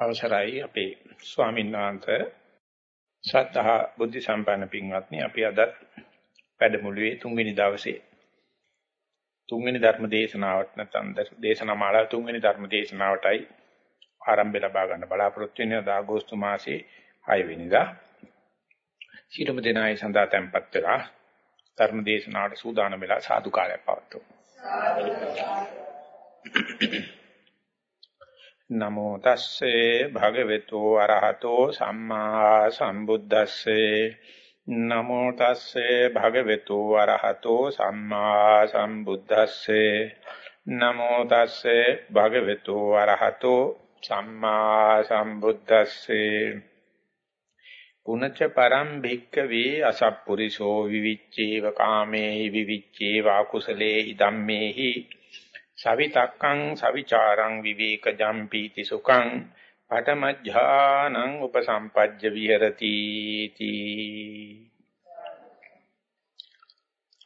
අවසරයි අපේ ස්වාමීන් වහන්සේ ශ්‍රද්ධා බුද්ධ සම්පන්න පින්වත්නි අපි අද වැඩමුළුවේ තුන්වෙනි දවසේ තුන්වෙනි ධර්ම දේශනාවට නැත්නම් දේශනා මාලාව තුන්වෙනි ධර්ම දේශනාවටයි ආරම්භය ලබා ගන්න බලාපොරොත්තු වෙන්නේ අද අගෝස්තු මාසේ 6 වෙනිදා. සීලම දෙනායි සඳහා tempත් වෙලා ධර්ම දේශනාවට සූදානම් වෙලා සාදුකාරයක් පවත්වමු. නමෝ තස්සේ භගවතු අරහතෝ සම්මා සම්බුද්දස්සේ. නමෝ තස්සේ භගවතු අරහතෝ සම්මා සම්බුද්දස්සේ. නමෝ තස්සේ භගවතු අරහතෝ සම්මා සම්බුද්දස්සේ. පුනච්ච පරම් භික්කවේ අසප්පුරිසෝ විවිච්චේව කාමේ විවිච්චේව අකුසලේ ධම්මේහි සවිතක්කං සවිචාරං විවේකජම් පීති සුඛං පඨමඥානං උපසම්පජ්ජ විහෙරති තී.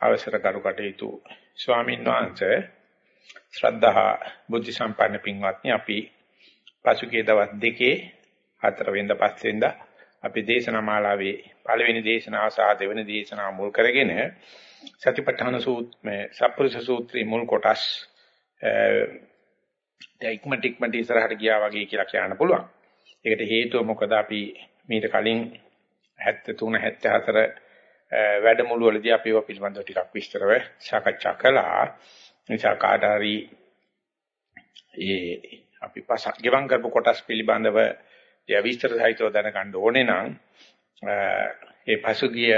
අවසර කරු කටයුතු. ස්වාමීන් වහන්සේ ශ්‍රද්ධා බුද්ධ සම්පන්න පින්වත්නි අපි පසුගිය දවස් දෙකේ හතර වෙනිද පස් වෙනිද අපි දේශනා මාලාවේ පළවෙනි දේශනාව සහ දෙවෙනි දේශනාව මුල් කරගෙන සතිපට්ඨාන සූත්‍රයේ සප්පුරුෂ සූත්‍රයේ මුල් කොටස් දැන් ඉක්මනට ඉක්මනට ඉස්සරහට ගියා වගේ කියලා කියන්න පුළුවන්. ඒකට හේතුව මොකද අපි මීට කලින් 73 74 වැඩමුළු වලදී අපි ඒවා පිළිබඳව ටිකක් විස්තරව සාකච්ඡා කළා. නිසා කාට හරි ඒ අපි පස ගෙවම් කරපු කොටස් පිළිබඳව ඒ විස්තර සහිතව දැනගන්න ඕනේ නම් ඒ පසුගිය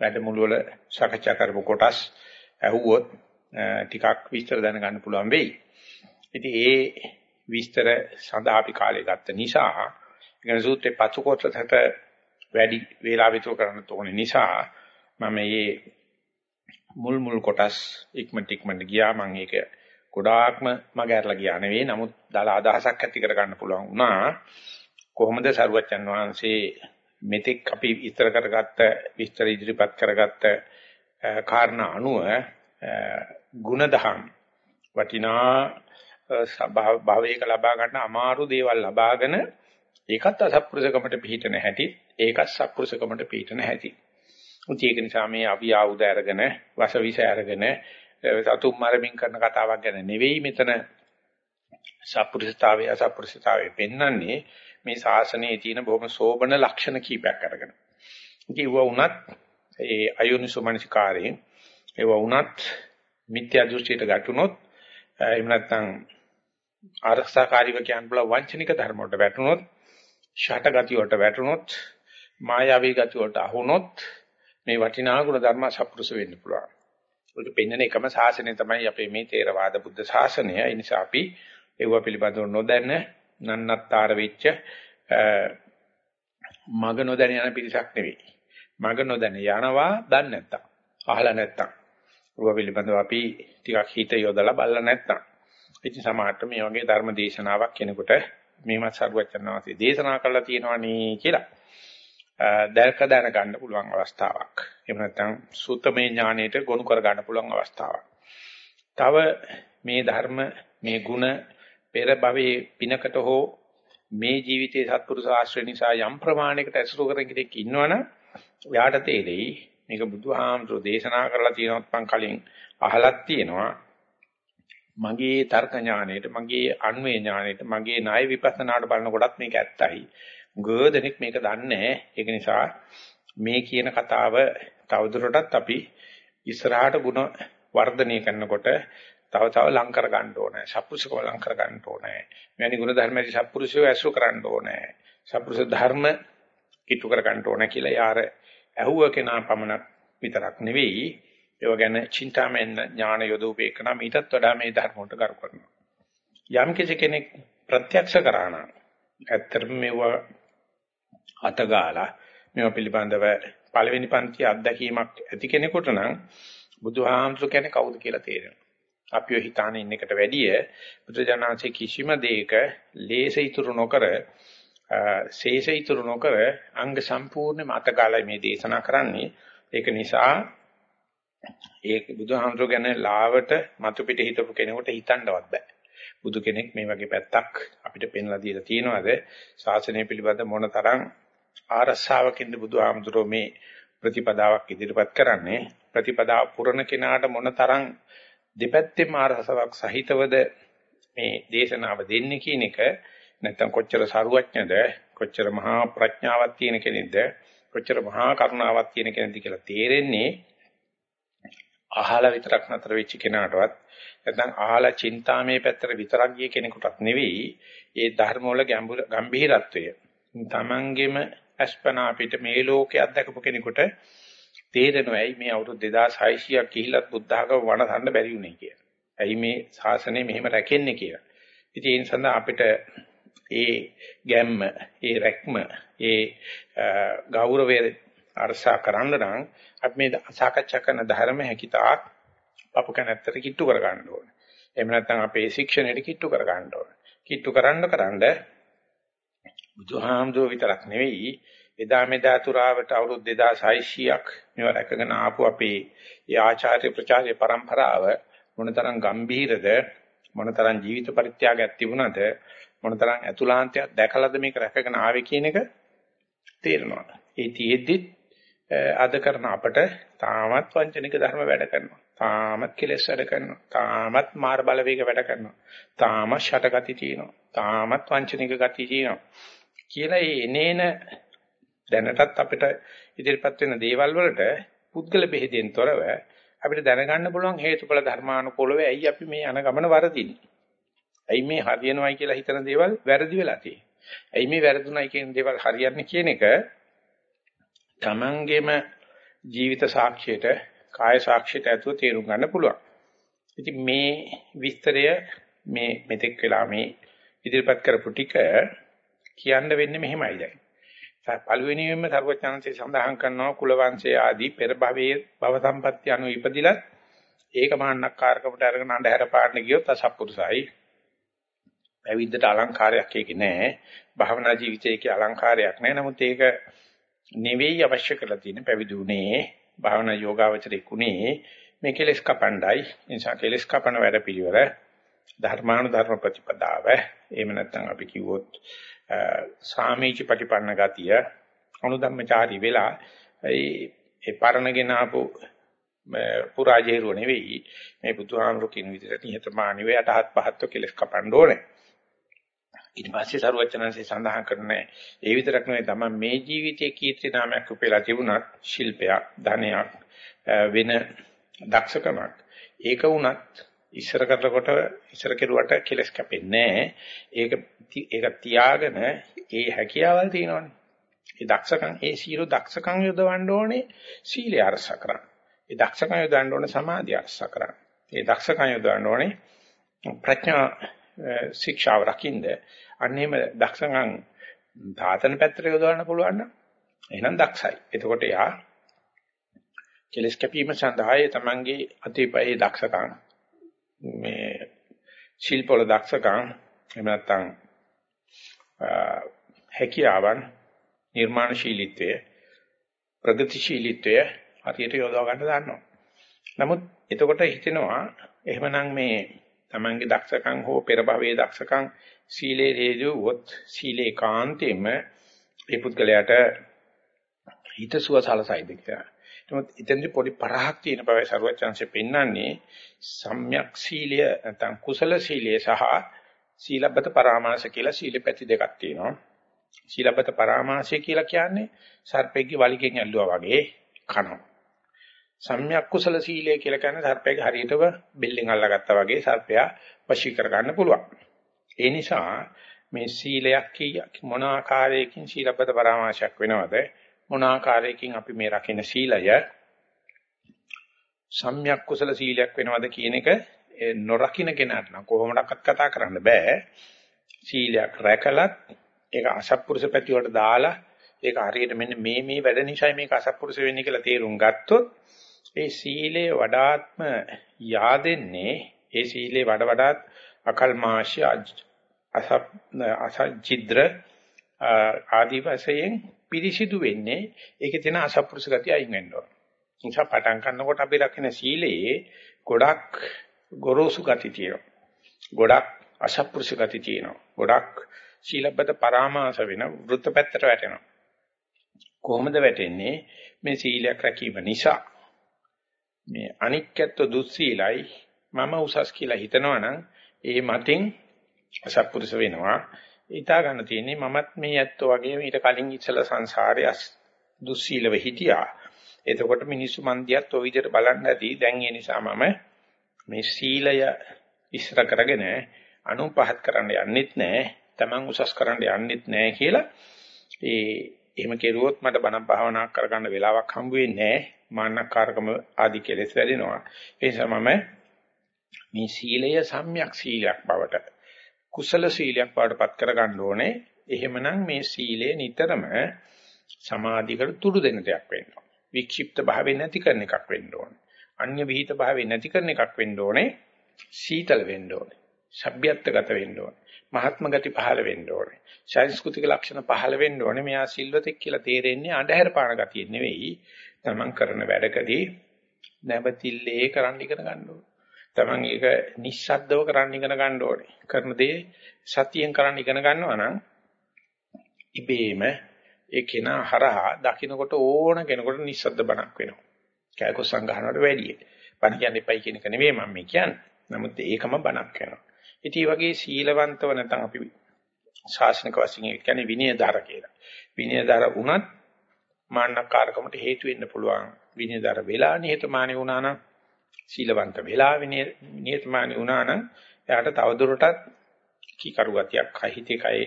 වැඩමුළු වල සාකච්ඡා කරපු කොටස් ඇහුවොත් ටිකක් විස්තර දැනගන්න පුළුවන් වෙයි. ඉතින් ඒ විස්තර සඳහා අපි කාලය ගත්ත නිසා ඉගෙන සූත්‍රේ පසු කොටසට වැඩි වේලා විතර කරන්න තෝරන නිසා මම මේ මුල් මුල් කොටස් ඉක්මනට ඉක්මනට ගියා. මම ඒක ගොඩාක්ම මගහැරලා ගියා නෙවෙයි. නමුත් දාලා අදහසක් ඇති කර ගන්න පුළුවන් වුණා. කොහොමද සරුවච්චන් වහන්සේ මෙතෙක් අපි විස්තර කරගත්ත විස්තර ඉදිරිපත් කරගත්ත කාරණා අනුව ಗುಣදහම් වටිනා භාවයක ලබා ගන්න අමාරු දේවල් ලබාගෙන ඒකත් අසත්පුරුෂකමට පිහිටන හැටි ඒකත් සත්පුරුෂකමට පිහිටන හැටි. උන්ති ඒක නිසා මේ අවි ආයුධ අරගෙන වසවිස අරගෙන සතුම් මරමින් කරන කතාවක් ගැන නෙවෙයි මෙතන සත්පුරුෂතාවය අසත්පුරුෂතාවය පෙන්වන්නේ මේ ශාසනයේ තියෙන බොහොම සෝබන ලක්ෂණ කීපයක් අරගෙන. ඉතින් ඒව වුණත් ඒ අයෝනිසෝමනසිකාරයෙන් ඒව වුණත් මිත්‍යා දෘෂ්ටියට ගැටුනොත් එහෙම නැත්නම් ආරක්ෂාකාරීව කියන්න බල වංචනික ධර්ම වලට වැටුනොත් ෂට ගති වලට වැටුනොත් මායාවී ගති වලට අහුනොත් මේ වටිනා ගුණ ධර්ම සප්පුරුෂ වෙන්න පුළුවන්. ඒක පෙන්වන එකම ශාසනය තමයි අපේ මේ තේරවාද බුද්ධ ශාසනය. ඒ නිසා අපි ඒව පිළිබඳව නොදැන නන්නත්තර වෙච්ච මග නොදැන යන පිරිසක් නෙවෙයි. මග නොදැන යනවා දන්නේ නැත්තම්. අහලා නැත්තම්. ඌව පිළිබඳව අපි ටිකක් හිත යොදලා බලලා නැත්නම් ඉතින් සමහරට මේ වගේ ධර්ම දේශනාවක් කෙනෙකුට මේවත් සරුවචනාවසේ දේශනා කරලා තියෙනවනේ කියලා දැක දැන ගන්න පුළුවන් අවස්ථාවක්. එහෙම නැත්නම් සූත්‍රමය ඥාණයට ගොනු කර ගන්න පුළුවන් අවස්ථාවක්. තව මේ ධර්ම මේ ಗುಣ පෙර භවයේ පිනකට හෝ මේ ජීවිතයේ සත්පුරුෂ ආශ්‍රය නිසා යම් ප්‍රමාණයකට ඇසුරු කරගෙන ඉන්නවනම් යාට තේරෙයි මේක බුදුහාමුදුරෝ දේශනා කරලා තියෙනවත් මං කලින් අහලක් තියෙනවා මගේ තර්ක ඥාණයට මගේ අන්වේ ඥාණයට මගේ ණය විපස්සනාට බලන කොටත් මේක ඇත්තයි ගොඩනෙක් මේක දන්නේ ඒක නිසා මේ කියන කතාව තවදුරටත් අපි ඉස්සරහට ಗುಣ වර්ධනය කරනකොට තව තව ලං කර ගන්න ඕනේ. සත්පුරුෂකව ලං කර ගන්න ඕනේ. මෙවැනි ගුණ ධර්මයේ සත්පුරුෂයෝ ඇසුරු කරන්න ඕනේ. සත්පුරුෂ ධර්ම කිට්ටු කර ගන්න ඕනේ කියලා යාර ඇහුව කෙනා පමණක් විතරක් නෙවෙයි ඒව ගැන චින්තාමෙන් ඥාන යොදෝපේකන මීටත් වඩා මේ ධර්ම වලට කරු කරනවා. යම් කෙනෙක් ප්‍රත්‍යක්ෂ කරා නම් ඇත්තටම මේවා අතගාලා මේවා පිළිබඳව පළවෙනි පන්ති අත්දැකීමක් ඇති කෙනෙකුට නම් බුදුහාමුදුරු කියන්නේ කවුද කියලා තේරෙනවා. අපිව හිතාන ඉන්න එකට වැඩිය බුදුජානනාංශයේ කිසිම දෙයක ලේස ඉතුරු නොකර ශේෂ ඉතුරු නොකර අංග සම්පූර්ණ මතකාලයි මේ දේශනා කරන්නේ. ඒක නිසා ඒක බුදුහාමුදුරු ගැන ලාවට මතු පිට හිටපු කෙනෙකුට හිතන්නවත් බෑ. බුදු කෙනෙක් මේ වගේ පැත්තක් අපිට පෙන්ලා දීලා තියෙනවද? ශාසනය පිළිබඳ මොනතරම් ආරස්සාවකින්ද බුදුහාමුදුරෝ මේ ප්‍රතිපදාවක් ඉදිරිපත් කරන්නේ? ප්‍රතිපදාව පුරණ කෙනාට මොනතරම් දෙපැත්තෙම ආරසාවක් සහිතවද මේ දේශනාව දෙන්නේ කියන එක නැත්තම් කොච්චර සරුවඥද කොච්චර මහා ප්‍රඥාවක් තියෙන කෙනෙක්ද කොච්චර මහා කරුණාවක් තියෙන කෙනෙක්ද කියලා තේරෙන්නේ අහලා විතරක් නතර වෙච්ච කෙනාටවත් නැත්නම් අහලා චින්තාමේ පැත්තට විතරක් ගිය කෙනෙකුටත් නෙවෙයි ඒ ධර්ම වල ගැඹිරත්වය තමන්ගෙම අස්පනා අපිට මේ ලෝකේ අත්දකපු කෙනෙකුට තේරෙනවා ඇයි මේ අවුරුදු 2600ක් ගිහිල්ලත් බුද්ධ ආගම වනසන්න බැරි වුනේ කියලා. ඇයි මේ ශාසනය මෙහෙම රැකෙන්නේ කියලා. ඉතින් ඒ නිසා අපිට ඒ ගැම්ම, ඒ රැක්ම, ඒ ගෞරවය අරසා කරන්න නම් අපි මේ සාකච්ඡා කරන ධර්ම හැකිතාක් අපු කැනැත්තට කිට්ටු කර ගන්න ඕනේ. එහෙම නැත්නම් අපේ ශික්ෂණයට කිට්ටු කර ගන්න ඕනේ. කිට්ටු කරන්න කරන්න බුදුහාමුදුරුවෝ විතරක් නෙවෙයි එදා මෙදා තුරාවට අවුරුදු 2600ක් මේවා රැකගෙන ආපු අපේ ඒ ආචාර්ය ප්‍රචාරය પરම්පරාව මොනතරම් ගම්භීරද මොනතරම් ජීවිත පරිත්‍යාගයක් තිබුණාද මොනතරම් අතුලාන්තයක් දැකලාද මේක රැකගෙන ආවේ කියන එක තේරෙනවා. ඒ තියෙද්දි අද කරන අපට තාමත් වංචනික ධර්ම වැඩ කරනවා. තාමත් කෙලෙස් වැඩ කරනවා. තාමත් මාර බලවේග වැඩ කරනවා. තාමත් ෂටගති තියෙනවා. තාමත් වංචනික ගති තියෙනවා. කියලා ඒ එනේන දැනටත් අපිට ඉදිරිපත් වෙන දේවල් වලට පුද්ගල බෙහෙදෙන් තොරව අපිට දැනගන්න පුළුවන් හේතුඵල ධර්මානුකූලව ඇයි අපි මේ යන ගමන වරදින්නේ. ඇයි මේ හරියනවයි කියලා හිතන දේවල් වැරදි වෙලා තියෙන්නේ. ඇයි මේ වැරදුණයි කියන දේවල් හරියන්නේ කියන එක තමන්ගේම ජීවිත සාක්ෂියට කාය සාක්ෂියට ඇතුව තේරුම් ගන්න පුළුවන්. ඉතින් මේ විස්තරය මේ මෙතෙක් වෙලා මේ ඉදිරිපත් කරපු ටික කියන්න වෙන්නේ මෙහෙමයි දැන්. පළවෙනියෙන්ම සර්වඥාන්සේ සඳහන් කරනවා කුල වංශය ආදී පෙර භවයේ භව සම්පත්‍ය අනු ඉපදිලත් ඒක මාන්නක්කාරකමට අරගෙන අඳුර පාන්න ගියොත් අසත්පුරුසයි. පැවිද්දට අලංකාරයක් ඒකේ නෑ. භවනා ජීවිතයේ අලංකාරයක් නෑ. නමුත් ඒක නෙවෙයි අවශ්‍ය කරලා තියෙන්නේ පැවිදුනේ භවනා යෝගාවචරෙකුනේ මේ කෙලස් කපණ්ඩයි. නිසා කෙලස් කපන වැඩ පිළිවෙල ධර්මානු ධර්ම ප්‍රතිපදාව. එහෙම නැත්නම් අපි කිව්වොත් සාමීච ප්‍රතිපන්න ගතිය අනුධම්මචාරී වෙලා ඒ පරණගෙන ආපු පුරාජේරුව නෙවෙයි මේ බුදුහාමුදුරු කියන විදිහට නිහතමානීව යටහත් පහත්ව කෙලස් කපන්න ඕනේ. ඊට පස්සේ සරුවචනන්සේ සඳහන් කරන්නේ ඒ විතරක් නෙවෙයි තමයි මේ ජීවිතයේ කීර්ති නාමයක් උපේලා තිබුණත් ශිල්පයක් ධනයක් වෙන දක්ෂකමක්. ඒක වුණත් ඉස්සර කරනකොට ඉස්සර කෙරුවට කෙලස් කැපෙන්නේ ඒක ඒක තියාගෙන ඒ හැකියාවල් තියෙනවනේ. ඒ දක්ෂකම් ඒ සීල දක්ෂකම් යොදවන්න ඕනේ සීලය අරස කරන්න. ඒ දක්ෂකම් යොදවන්න ඕනේ සමාධිය අරස කරන්න. ඒ දක්ෂකම් යොදවන්න ඕනේ ප්‍රඥා ශික්ෂාව රකින්ද අන්නේම දක්ෂකම් ධාතන පැත්තට යොදවන්න පුළුවන් නම් එහෙනම් දක්ෂයි එතකොට යා කෙලස් කැපීම සඳහා ඒ තමන්ගේ අතීපයේ දක්ෂකම් මේ ශිල්පවල දක්ෂකම් එහෙම නැත්නම් හැකියාවන් නිර්මාණශීලීත්වය ප්‍රගතිශීලීත්වය හරියට යොදා ගන්න දන්නවා. නමුත් එතකොට හිතෙනවා එහෙමනම් මේ Tamange දක්ෂකම් හෝ පෙර භවයේ දක්ෂකම් සීලේ හේතුවොත් සීලේ කාන්තෙම ඒ පුද්ගලයාට හිතසුව සලසයිද කියලා. නමුත් එතෙන්දී පොඩි පරහක් තියෙන බවයි සරුවචාන්සේ පෙන්වන්නේ සම්‍යක් සීලය නැත්නම් කුසල සීලය සහ සීලබ්බත පරාමාස කියලා සීලපැති දෙකක් තියෙනවා. සීලබ්බත පරාමාසය කියලා කියන්නේ සර්පෙක්ගේ වලිගෙන් ඇල්ලුවා වගේ කනවා. සම්‍යක් කුසල සීලය කියලා කියන්නේ සර්පයාගේ හරියටම බෙල්ලෙන් අල්ලගත්තා වගේ සර්පයා වශී කර ගන්න පුළුවන්. ඒ නිසා මේ සීලයක් මොන ආකාරයකින් සීලබ්බත පරාමාශයක් වෙනවද? මොන ආකාරයකින් අපි මේ රකින්න සීලය සම්‍යක් කුසල සීලයක් වෙනවද කියන එක නොරකින්න කෙනාට නම් කොහොමඩක්වත් කතා කරන්න බෑ. සීලයක් රැකලත් ඒක අසත්පුරුෂ පැති වලට දාලා ඒක හරියට මෙන්න මේ මේ වැඩ නිසා මේක අසත්පුරුෂ වෙන්නේ කියලා තේරුම් ගත්තොත් ඒ සීලය වඩාත්ම yaadෙන්නේ ඒ සීලේ වඩ වඩාත් අකල්මාශය අසප් අසජිද්‍ර ආදි වශයෙන් පිරිසිදු වෙන්නේ ඒකේ තියෙන අසත්පුරුෂ ගතිය අයින් වෙන්න ඕන. නිසා පටන් ගන්නකොට අපි රකින්න සීලයේ ගොඩක් ගොරෝසු ගති තියෙනවා. ගොඩක් අසත්පුරුෂ ගති තියෙනවා. ගොඩක් සීලබ්බත පරාමාස වෙන වෘත්ත පැත්තට වැටෙනවා. කොහොමද වැටෙන්නේ? මේ සීලයක් රැකීම නිසා. මේ අනික්කත්ව දුස්සීලයි මම උසස් කියලා හිතනවනම් ඒ මතින් අසත්පුරුෂ වෙනවා. ඊටා ගන්න තියෙන්නේ මමත් මේ ඇත්තෝ වගේ ඊට කලින් ඉස්සලා සංසාරයේ දුස්සීලව හිටියා. එතකොට මිනිස්සු මන්දියත් ඔය විදිහට බලන්න ඇති. දැන් ඒ නිසා මම මේ සීලය ඉස්සර කරගෙන අනුපහත් කරන්න යන්නෙත් නැහැ. Taman උසස් කරන්න යන්නෙත් නැහැ කියලා ඒ එහෙම කෙරුවොත් මට බණ භාවනා කරගන්න වෙලාවක් හම්බ වෙන්නේ නැහැ. මාන්නකාරකම ආදි කෙලෙස් වැඩෙනවා. ඒ නිසා මම මේ සීලය සම්‍යක් සීලයක් බවට කුසල සීලයක් බවට පත් කරගන්න ඕනේ. එහෙමනම් මේ සීලය නිතරම සමාධියකට තුඩු දෙන දෙයක් වෙනවා. වික්ෂිප්ත භාවය නැති කරන එකක් වෙන්න ඕනේ. අන්‍ය විහිිත භාවය නැති කරන එකක් වෙන්න ඕනේ. සීතල වෙන්න ඕනේ. සભ્યත්වගත වෙන්න ඕනේ. මහත්ම ගති පහළ වෙන්න ඕනේ. සංස්කෘතික ලක්ෂණ පහළ වෙන්න ඕනේ. මෙයා සිල්වතෙක් කියලා තේරෙන්නේ අඳුර පාන ගතිය නෙවෙයි. තමන් කරන වැඩකදී නැවතිල්ලේ කරන්න ඉගෙන ගන්න ඕනේ. තමන් ඒක නිස්සද්දව කරන්න ඉගෙන ගන්න ඕනේ. කරන දේ සතියෙන් කරන්න ඉගෙන ගන්නවා නම් ඉබේම ඒ කෙනා හරහා දකින්නකොට ඕන කෙනෙකුට නිස්සද්ද බණක් වෙනවා. කෑකො සංගහනවට වැඩිය. බණ කියන්න එපයි කියන එක නෙවෙයි මම කියන්නේ. නමුත් ඒකම බණක් වෙනවා. ඉතින් මේ වගේ සීලවන්තව නැත්නම් අපි ශාසනික වශයෙන් කියන්නේ විනයදාර කියලා. විනයදාර වුණත් මාන්නකාරකමට හේතු වෙන්න පුළුවන්. විනයදාර වෙලා නිහතමානී වුණා නම් සීලවන්ත වෙලා විනය නිහතමානී වුණා නම් එයාට තවදුරටත් කීකරු ගතියක් හිතේ කයේ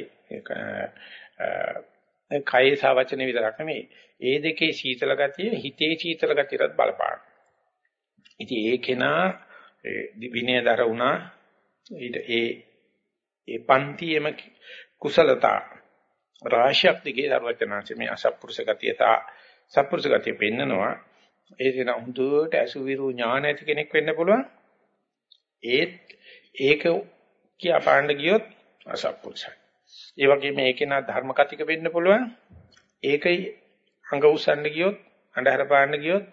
කයේ සා වචනේ විතරක් නෙමෙයි. ඒ දෙකේ සීතල ගතිය හිතේ සීතල ගතියටත් බලපාන. ඉතින් ඒ කෙනා විනයදර වුණා. ඊට ඒ ඒ පන්තියේම කුසලතා රාශියක් දිගේ දරුවචනාංශ මේ අසත්පුරුෂ ගතිය තා සත්පුරුෂ ගතිය පෙන්නනවා. ඒ කියන හුදුට අසුවිරු ඥාන ඇති කෙනෙක් වෙන්න පුළුවන් ඒත් ඒක කියා පාණ්ඩ ගියොත් අසත්පුරුෂයි ඒ වගේම ඒකේ නා ධර්ම කතික වෙන්න පුළුවන් ඒකයි අඟ උස්සන්න ගියොත් අඳහර පාන්න ගියොත්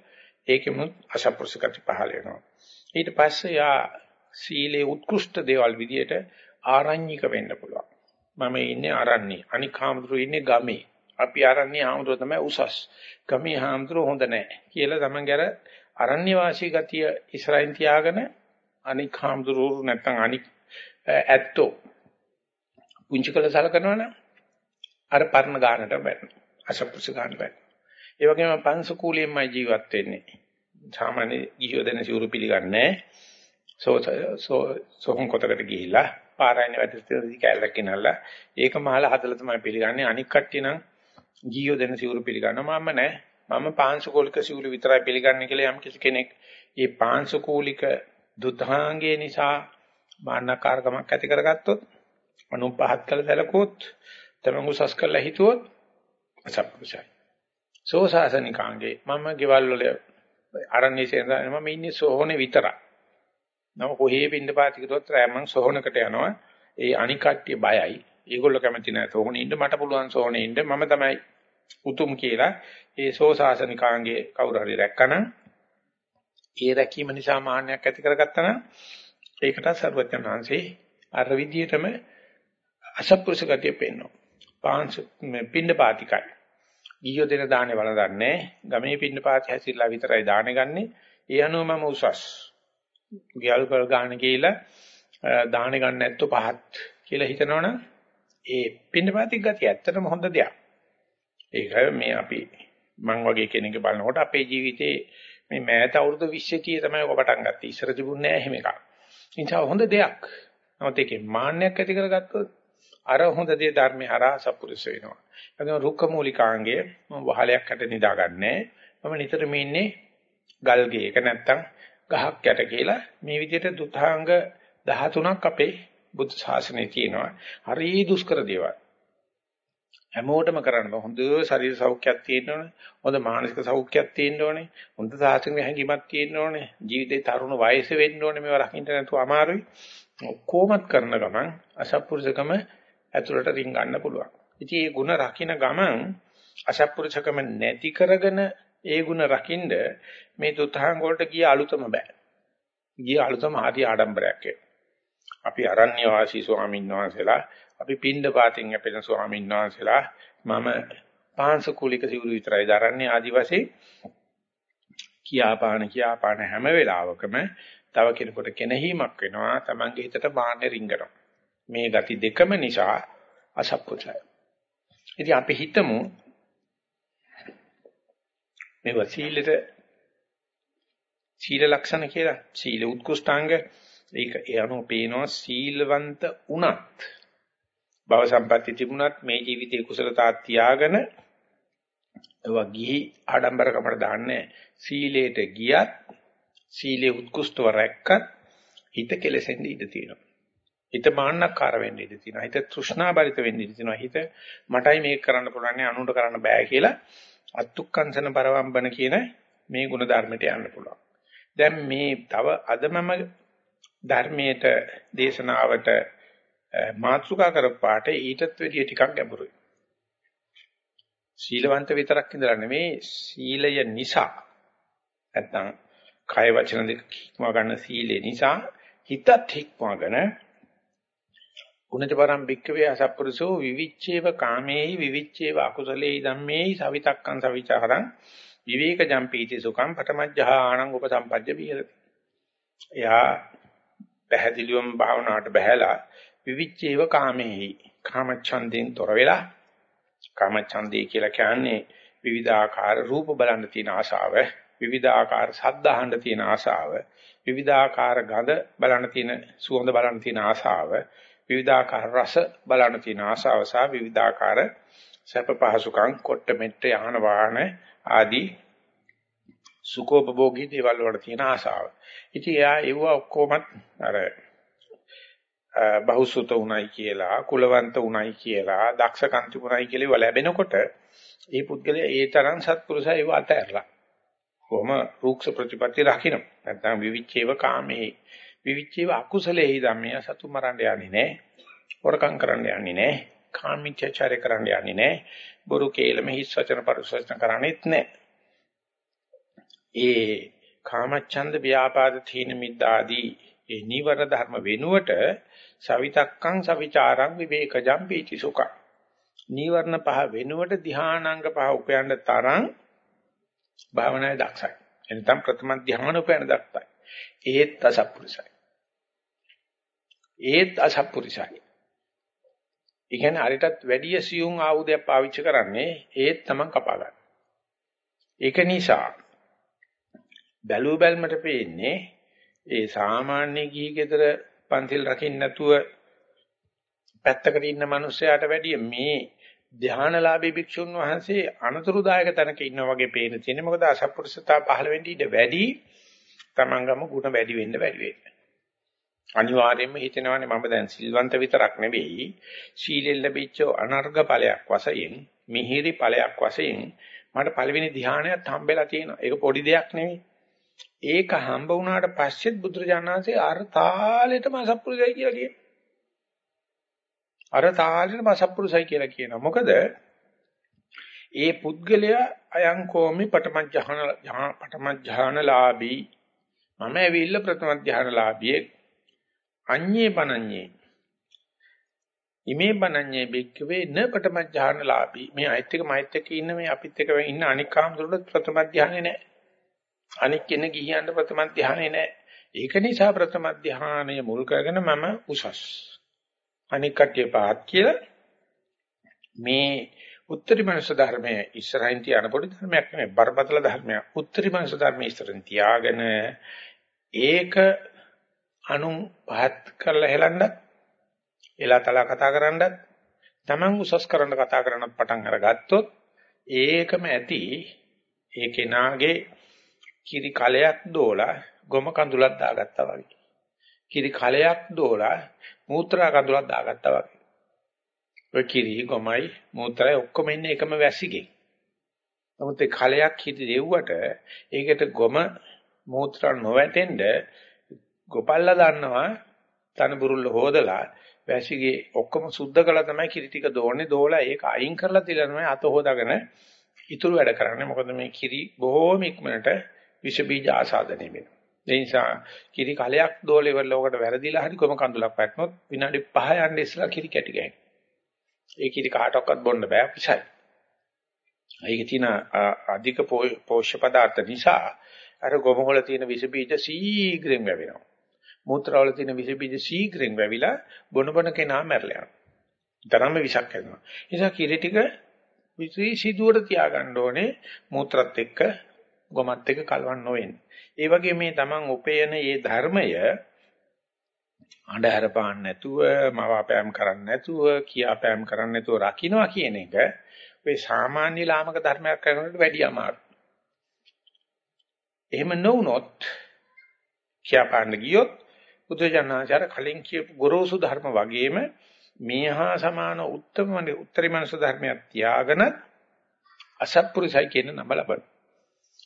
ඒකෙමුත් අසත්පුරුෂ ගති පහළ වෙනවා ඊට පස්සේ යා සීලේ උත්කෘෂ්ඨ දේවල් විදියට ආරණ්‍යක වෙන්න පුළුවන්. මම ඉන්නේ ආරණ්‍යේ. අනික් හාමුදුරුවෝ ඉන්නේ ගමේ. අපි ආරණ්‍ය හාමුදුරුවෝ තමයි උසස්. ගමේ හාමුදුරුවෝ හොඳ නැහැ කියලා තමන්ගේ අර අරණ්‍ය වාසී ගතිය ඉස්සරහින් තියාගෙන අනික් හාමුදුරුවෝ නැත්තම් අනික් ඇත්තෝ පුංචි කළ සලකනවනම් අර පරණ ගානට බැහැ. අසපුරුෂ ගානට බැහැ. ඒ වගේම පංසකූලියෙන්මයි ජීවත් වෙන්නේ. සාමාන්‍ය ගිහියෝ දෙන සිවුරු පිළිගන්නේ නැහැ. සෝ සෝහන් කොටකට ගිහිල්ලා පාරායන වැඩිස්තරි කැලලක් ගෙනල්ලා ඒක මහලා හදලා තමයි පිළිගන්නේ අනික් කට්ටිය නම් ජීයෝ දෙන සිවුරු පිළිගන්නවා මම නෑ. මම පාංශුකූලික සිවුරු විතරයි පිළිගන්නේ කියලා යම් කිසි කෙනෙක් මේ පාංශුකූලික දුතාංගයේ නිසා මාන්නකාරකමක් ඇති කරගත්තොත් අනුන් පහත් කළ සැලකුවොත් තමන් උසස් කළා හිතුවොත් අසප්පුසයි සෝසාසනිකාංගේ මම ගෙවල් වල අරන්නේ සේඳා මම ඉන්නේ සෝහනේ විතරයි. නම කොහේ පින්න පාති කිරුවත් රෑ මං සොහනකට යනවා. ඒ අනික් කට්ටිය බයයි. ඒගොල්ලෝ කැමති නැහැ සොහනේ ඉන්න මට පුළුවන් සොහනේ ඉන්න මම තමයි උතුම් කියලා ඒ සෝසාසනිකාංගේ කවුරු හරි රැක්කනම් ඒ රැකීම නිසා මාන්නයක් ඇති කරගත්තා නම් ඒකට සර්වඥාන්සේ අර විදියටම අසත්පුරුෂ ගතිය පෙන්වනවා. පාංශ පින්න පාතිකයි. ගියෝ දෙන දානේ වළඳන්නේ ගමේ පින්න පාති හැසිරලා විතරයි දානේ ගන්නෙ. ඒ අනුව මම උසස්. ගියල් කල් ගන්න කියලා දාහන ගන්න නැත්තු පහත් කියලා හිතනවනම් ඒ පින්නපාතික ගතිය ඇත්තටම හොඳ දෙයක්. ඒක මේ අපි මං වගේ කෙනෙක් බලනකොට අපේ ජීවිතේ මේ මෑත අවුරුදු 20 30 තමයි ඔක පටන් ගත්තේ. ඉස්සර තිබුණේ නැහැ එහෙම එකක්. නිසා හොඳ දෙයක්. නමුත් ඒකේ මාන්නයක් ඇති කරගත්තොත් අර හොඳ දේ ධර්මේ හරහා සපුරුෂ වෙනවා. එතන රුක්ක මූලිකාංගයේ මම වහලයක් අට නිදාගන්නේ. මම නිතරම ඉන්නේ ගල්ගේ. ඒක නැත්තම් ගහක් යට කියලා මේ විදිහට දුතාංග 13ක් අපේ බුද්ධ ශාසනයේ තියෙනවා. හරි දුෂ්කර දේවල්. හැමෝටම කරන්න බෑ. හොඳ ශරීර සෞඛ්‍යයක් තියෙන්න ඕනේ. හොඳ මානසික සෞඛ්‍යයක් තියෙන්න ඕනේ. හොඳ සාසනික හැඟීමක් තියෙන්න ඕනේ. ජීවිතේ තරුණ වයස වෙන්න ඕනේ. මේවා රකින්න නැතුව අමාරුයි. කොහොමත් කරන ගමන් අසත්පුරුෂකම ඇතුළට රින් ගන්න පුළුවන්. ඉතින් මේ ಗುಣ රකින්න ගමන් අසත්පුරුෂකම නැති කරගෙන ඒ ಗುಣ රකින්ද මේ දුතහංග වලට ගිය අලුතම බෑ. ගිය අලුතම හරි ආඩම්බරයක් අපි අරණ්‍ය වාසී ස්වාමීන් වහන්සේලා, අපි පින්ඩ පාතින් අපෙන ස්වාමීන් වහන්සේලා, මම පාංශකූලික සිවුරු විතරයි දරන්නේ ආදි වශයෙන් කියාපාන කියාපාන හැම වෙලාවකම තව කෙනෙකුට කෙනහීමක් වෙනවා Tamange හිතට මාන්නේ රිංගනවා. මේ ගති දෙකම නිසා අසප්පුචය ඉතින් අපි හිතමු මේ වසීලෙට සීල ලක්ෂණ කියලා සීල උත්කෘෂ්ඨාංග ඒක එනෝ පේනවා සීලවන්ත උනත් භව සම්පatti තිබුණත් මේ ජීවිතේ කුසලතා තියාගෙන ඒවා ගිහි ආඩම්බරකමට දාන්නේ සීලයට ගියත් සීලේ උත්කෘෂ්ඨව රැක්කත් හිත කෙලසෙන්න ඉඩ තියෙනවා. හිත මාන්නක්කාර වෙන්න ඉඩ තියෙනවා. හිත තෘෂ්ණා බරිත වෙන්න ඉඩ තියෙනවා. හිත මටයි මේක කරන්න පුළුවන් අනුන්ට කරන්න බෑ කියලා අත්ුක්කංශන පරවම්බන කියන මේ ගුණ ධර්මයට යන්න පුළුවන්. දැන් මේ තව අද මම ධර්මයට දේශනාවට මාතෘකා කරපාට ඊටත් වැඩිය ටිකක් ගැඹුරුයි. සීලවන්ත විතරක් ඉඳලා නෙමෙයි සීලය නිසා නැත්තම් කය වචන දෙක හික්මව ගන්න සීලය නිසා හිතත් හික්මවගෙන උනතපරම් භික්කවේ අසප්පුරුසෝ විවිච්ඡේව කාමේහි විවිච්ඡේව අකුසලේහි ධම්මේහි සවිතක්කං සවිචාරං විවේක ජම්පීති සුඛං පඨමජ්ජහාණං උපසම්පජ්ජ විහෙරති. එයා පැහැදිලිවම භාවනාවට බහැලා විවිච්ඡේව කාමේහි කාමච්ඡන්දෙන් තොර වෙලා කාමච්ඡන්දේ කියලා කියන්නේ විවිධාකාර රූප බලන්න තියෙන ආශාව, විවිධාකාර ශබ්ද අහන්න තියෙන ආශාව, විවිධාකාර ගඳ බලන්න තියෙන සුවඳ බලන්න තියෙන ආශාව, විවිධාකාර රස බලන්න තියෙන ආශාව සහ විවිධාකාර සැප පහසුකම් කොට මෙට්ට යහන වාහන ආදී සුඛෝපභෝගී දේවල් වල තියෙන ආශාව. ඉතින් එයා ඒව ඔක්කොම අර බහුසුත උණයි කියලා, කුලවන්ත උණයි කියලා, දක්ෂකම් තිබුණයි කියලා ඒවා ලැබෙනකොට ඒ පුද්ගලයා ඒ තරම් සත්පුරුෂය ඒව අතහැරලා. කොහොම රූක්ෂ ප්‍රතිපත්ති රකින්න. නැත්නම් විවිච්ඡේව කාමේ විවිච්ඡේව අකුසලේ ධම්මය සතු මරන්න යන්නේ නැහැ. හොරකම් කරන්න යන්නේ නැහැ. කාමීච්ඡාචාරය කරන්න යන්නේ නැහැ. බොරු කේලම හිස් වචන පරිසවචන කරන්නේත් නැහැ. ඒ කාමච්ඡන්ද ව්‍යාපාද තීන මිද්දාදී ඒ නීවර ධර්ම වෙනුවට සවිතක්කං සවිචාරං විවේකජම් පීති සුඛං. නීවරණ පහ වෙනුවට ධානාංග පහ උපයන්න තරම් භාවනාවේ දක්ෂයි. එනතම් ප්‍රථම ධානය උපයන්න දක්ෂයි. ඒත් අසප්පුරුසයි ඒත් අසප්පුරුසයි ඉගෙන අරිටත් වැඩි සියුම් ආයුධයක් පාවිච්චි කරන්නේ ඒත් තමන් කපා ගන්න. ඒක නිසා බැලු බැලමට පේන්නේ ඒ සාමාන්‍ය ගිහි ගෙදර පන්තිල් රකින්න නැතුව පැත්තකට ඉන්න මිනිස්සයාට වැඩිය මේ ධානලාභී භික්ෂුන් වහන්සේ අනතුරුදායක තැනක ඉන්නා වගේ පේන තියෙන්නේ. මොකද අසත්පුරුෂතා පහළ වෙන්න ඉඩ වැඩි. තමන්ගම ಗುಣ වැඩි වෙන්න වැඩි වෙන්න. අනිවාර්යයෙන්ම හිතෙනවානේ මම දැන් සිල්වන්ත විතරක් නෙවෙයි. සීලෙන් ලැබිච්ච අනර්ග ඵලයක් වශයෙන් මිහිරි ඵලයක් වශයෙන් මට පළවෙනි ධානයත් හම්බෙලා තියෙනවා. ඒක පොඩි දෙයක් නෙවෙයි. ඒක හම්බ වුණාට පස්සෙත් බුදුරජාණන්සේ අර තාලෙටම අසත්පුරුසයි කියලා කියනවා. අර තාලෙටම අසත්පුරුසයි කියලා කියනවා. මොකද ඒ පුද්ගලයා අයං කෝමි පඨම ඥාන පඨම ඥානලාභී මම ඇවිල්ලා ප්‍රථම ඥානලාභියෙක් අඤ්ඤේ බණඤ්ඤේ ඉමේ බණඤ්ඤේ බික්කවේ න පඨම ඥානලාභී මේ අයිත් එක මයිත් එක ඉන්න මේ අපිත් එක ඉන්න අනික් කාමතුරුට ප්‍රථම ඥානේ නැහැ අනික් කෙනෙක් ගිහියන්ට ප්‍රථම ධානය නැහැ. ඒක නිසා ප්‍රථම ධානය මුල් කරගෙන මම උසස්. අනික් කට්ටිය පහත් කියලා මේ උත්තරී මනස ධර්මයේ ඉස්සරහින් තියන පොඩි ධර්මයක් නෙමෙයි බරපතල ධර්මයක්. උත්තරී මනස ධර්මයේ ඉස්සරහින් තියාගෙන ඒක අනු පහත් කරලා හෙලන්න එලා තලා කතා කරන්නත් Taman උසස් කරන්න කතා කරන්නත් පටන් අරගත්තොත් ඒකම ඇති ඒ කෙනාගේ කිරි කලයක් දෝලා ගොම කඳුලක් දාගත්තා වගේ. කිරි කලයක් දෝලා මූත්‍රා කඳුලක් දාගත්තා වගේ. ඔය කිරි ගොමයි මූත්‍රායි ඔක්කොම ඉන්නේ එකම වැසිගෙන්. නමුත් ඒ කලයක් හිටි දෙව්වට ඒකට ගොම මූත්‍රා නොවැටෙන්න ගොපල්ලා දන්නවා තන බුරුල්ල හොදලා වැසිගේ ඔක්කොම සුද්ධ කළා තමයි කිරි ටික දෝන්නේ දෝලා ඒක අයින් කරලා තියලා තමයි අත හොදාගෙන ඉතුරු වැඩ කරන්නේ මොකද මේ කිරි බොහෝම ඉක්මනට විෂ බීජ ආසාදනය වෙනවා. ඒ නිසා කිරි කලයක් දෝලේ වල ඔකට වැරදිලා හරි කොම කඳුලක් වැටුනොත් විනාඩි 5 යන්න ඉස්සලා කිරි කැටි ගහනවා. ඒ කිරි කාටවත් බොන්න බෑ පිසයි. ඒකේ තියෙන අධික පෝෂ්‍ය පදාර්ථ නිසා අර ගොම වල තියෙන විස බීජ ශීඝ්‍රයෙන් වැවෙනවා. මූත්‍රා වල තියෙන විස බීජ ශීඝ්‍රයෙන් වැවිලා බොන බොන කෙනා මැරලා යනවා. තරම්ම විෂක් කරනවා. ඒ නිසා කිරි ටික විශ්‍රී සිදුවට තියාගන්න ඕනේ මූත්‍රාත් එක්ක ගොමත් එක්ක කලවම් නොවෙන්න. ඒ වගේ මේ Taman උපයන මේ ධර්මය අඬහැර පාන්න නැතුව, මවාපෑම් කරන්න නැතුව, කියාපෑම් කරන්න නැතුව රකින්නවා කියන එක ඔය සාමාන්‍ය ලාමක ධර්මයක් කරනකට වැඩිය අමාරුයි. එහෙම නොවුනොත් කියාපාන්න ගියොත් බුදුජානනාචාර කලින් කියපු ගොරෝසු ධර්ම වගේම මේහා සමාන උත්තම උත්තරී මනස ධර්මයක් තියාගෙන අසත්පුරුසයි කියන නම ලබන.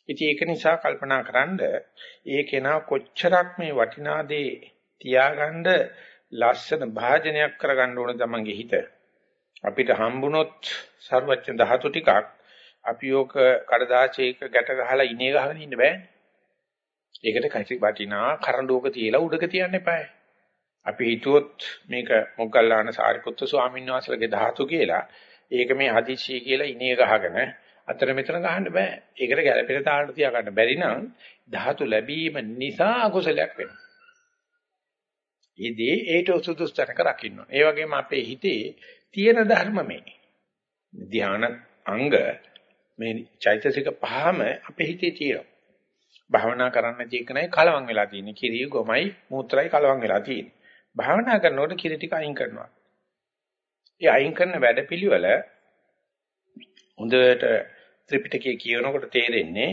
ඉතින් ඒක නිසා කල්පනා කරන්ඩ ඒ කෙනා කොච්චරක් මේ වටිනා දේ තියාගන්න ලස්සන භාජනයක් කරගන්න ඕන තමන්ගේ හිත. අපිට හම්බුනොත් ਸਰවඥ ධාතු ටිකක් අපි යෝක කඩදාසියක ගැට ගහලා ඉනේ ගහගෙන ඉන්න බෑනේ. ඒකට කටි වටිනා කරඬුවක තියලා උඩක තියන්න එපායි. අපි හිතුවොත් මේක මොග්ගල්ලාන සාරිපුත්තු ස්වාමීන් වහන්සේගේ ධාතු කියලා. ඒක මේ හදිස්සිය කියලා ඉනේ ගහගෙන අතර මෙතන ගහන්න බෑ. ඒකට ගැළපෙන තාලට තියාගන්න බැරි නම් ධාතු ලැබීම නිසා අකුසලයක් වෙනවා. ඊදී ඒට සුදුසු තැනක රකින්න. ඒ වගේම අපේ හිතේ තියෙන ධර්ම මේ. ධාන අංග මේ චෛතසික පහම අපේ හිතේ තියෙනවා. භාවනා කරන්න නැති එක නයි කලවම් වෙලා තියෙන්නේ. කිරිය ගොමයි මූත්‍රායි කලවම් වෙලා තියෙන්නේ. භාවනා කරනකොට කිරි ටික අයින් කරනවා. ඒ අයින් කරන වැඩපිළිවෙල හොඳට ත්‍රිපිටකයේ කියනකොට තේරෙන්නේ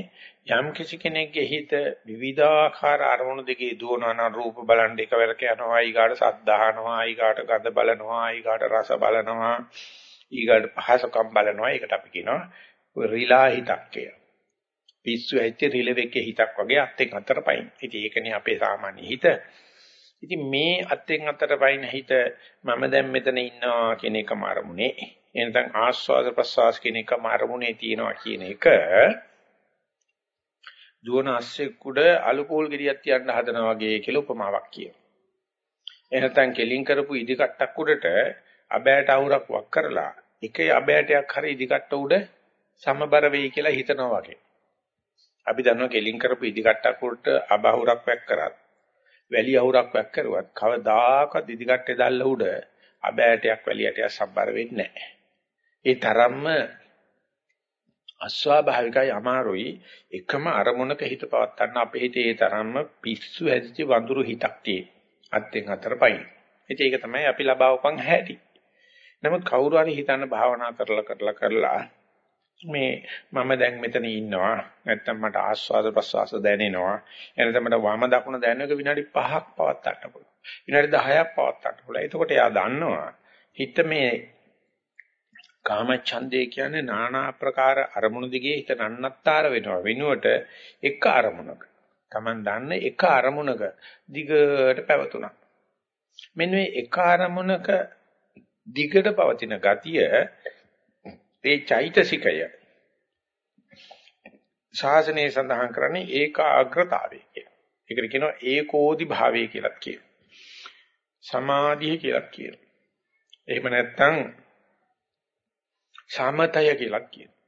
යම් කිසි කෙනෙක්ගේ හිත විවිධාකාර අරමුණු දෙකේ දුවනවා නම් රූප බලන් එකවරක යනවා ඊගාට සද්ද අහනවා ඊගාට ගඳ බලනවා ඊගාට රස බලනවා ඊගාට පහසකම් බලනවා ඒකට අපි කියනවා රිලා හිතක් කියලා. පිස්සු ඇච්ච රිලෙවෙක්ගේ හිතක් වගේ අත්ෙන් අතට පයින්. ඉතින් ඒකනේ අපේ සාමාන්‍ය හිත. ඉතින් මේ අත්ෙන් අතට පයින් හිත මම දැන් මෙතන ඉන්නවා කියන එකම අරමුණේ එනතන් ආස්වාද ප්‍රසවාස කියන එකම අරමුණේ තියනවා කියන එක දුවන අස්සේ කුඩ අලුකෝල් ගෙඩියක් තියන්න හදනවා වගේ කියලා උපමාවක් කියනවා. එහෙනම් කෙලින් කරපු ඉදි කට්ටක් උඩට අබෑට අවුරක් වක් කරලා එකේ අබෑටයක් හරි ඉදි කට්ට උඩ සමබර වෙයි කියලා හිතනවා වගේ. අපි දන්නවා කෙලින් කරපු ඉදි කට්ටක් උඩට අබහුරක් වැක් කරත් වැලි අහුරක් වැක් කරුවත් කවදාකවත් ඉදි කට්ටේ දැල්ල උඩ අබෑටයක් වැලියටයක් සම්බර වෙන්නේ නැහැ. ඒ තරම්ම අස්වාභාවිකයි අමාරුයි එකම අරමුණක හිත පවත්වන්න අපේ හිතේ ඒ තරම්ම පිස්සු හැදිච්ච වඳුරු හිතක් තියෙන. අත්ෙන් අතර පයින්. ඉතින් ඒක තමයි අපි ලබාවපන් හැටි. නමුත් කවුරු හරි හිතන්න භාවනා කරලා කරලා කරලා මේ මම දැන් මෙතන ඉන්නවා නැත්තම් මට ආස්වාද ප්‍රසවාස දැනෙනවා එනතම මට වම දකුණ දැනෙනක විනාඩි 5ක් පවත්වන්න පුළුවන් විනාඩි 10ක් පවත්වන්න පුළුවන් එතකොට එයා දන්නවා හිත මේ කාමච්ඡන්දේ කියන්නේ নানা ආකාර අරමුණු දිගේ හිත නන්නත්තර වෙනවා වෙනුවට එක අරමුණක Taman දන්න එක අරමුණක දිගට පැවතුණා මෙන්න මේ එක අරමුණක දිගට පවතින ගතිය ඒ චෛතසිකය ශාසනයේ සඳහන් කරන්නේ ඒකාග්‍රතාවය කියලා. ඒකට කියනවා ඒකෝදි භාවය කියලා කියනවා. සමාධිය කියලා කියනවා. එහෙම නැත්නම් සමතය කියලා කියනවා.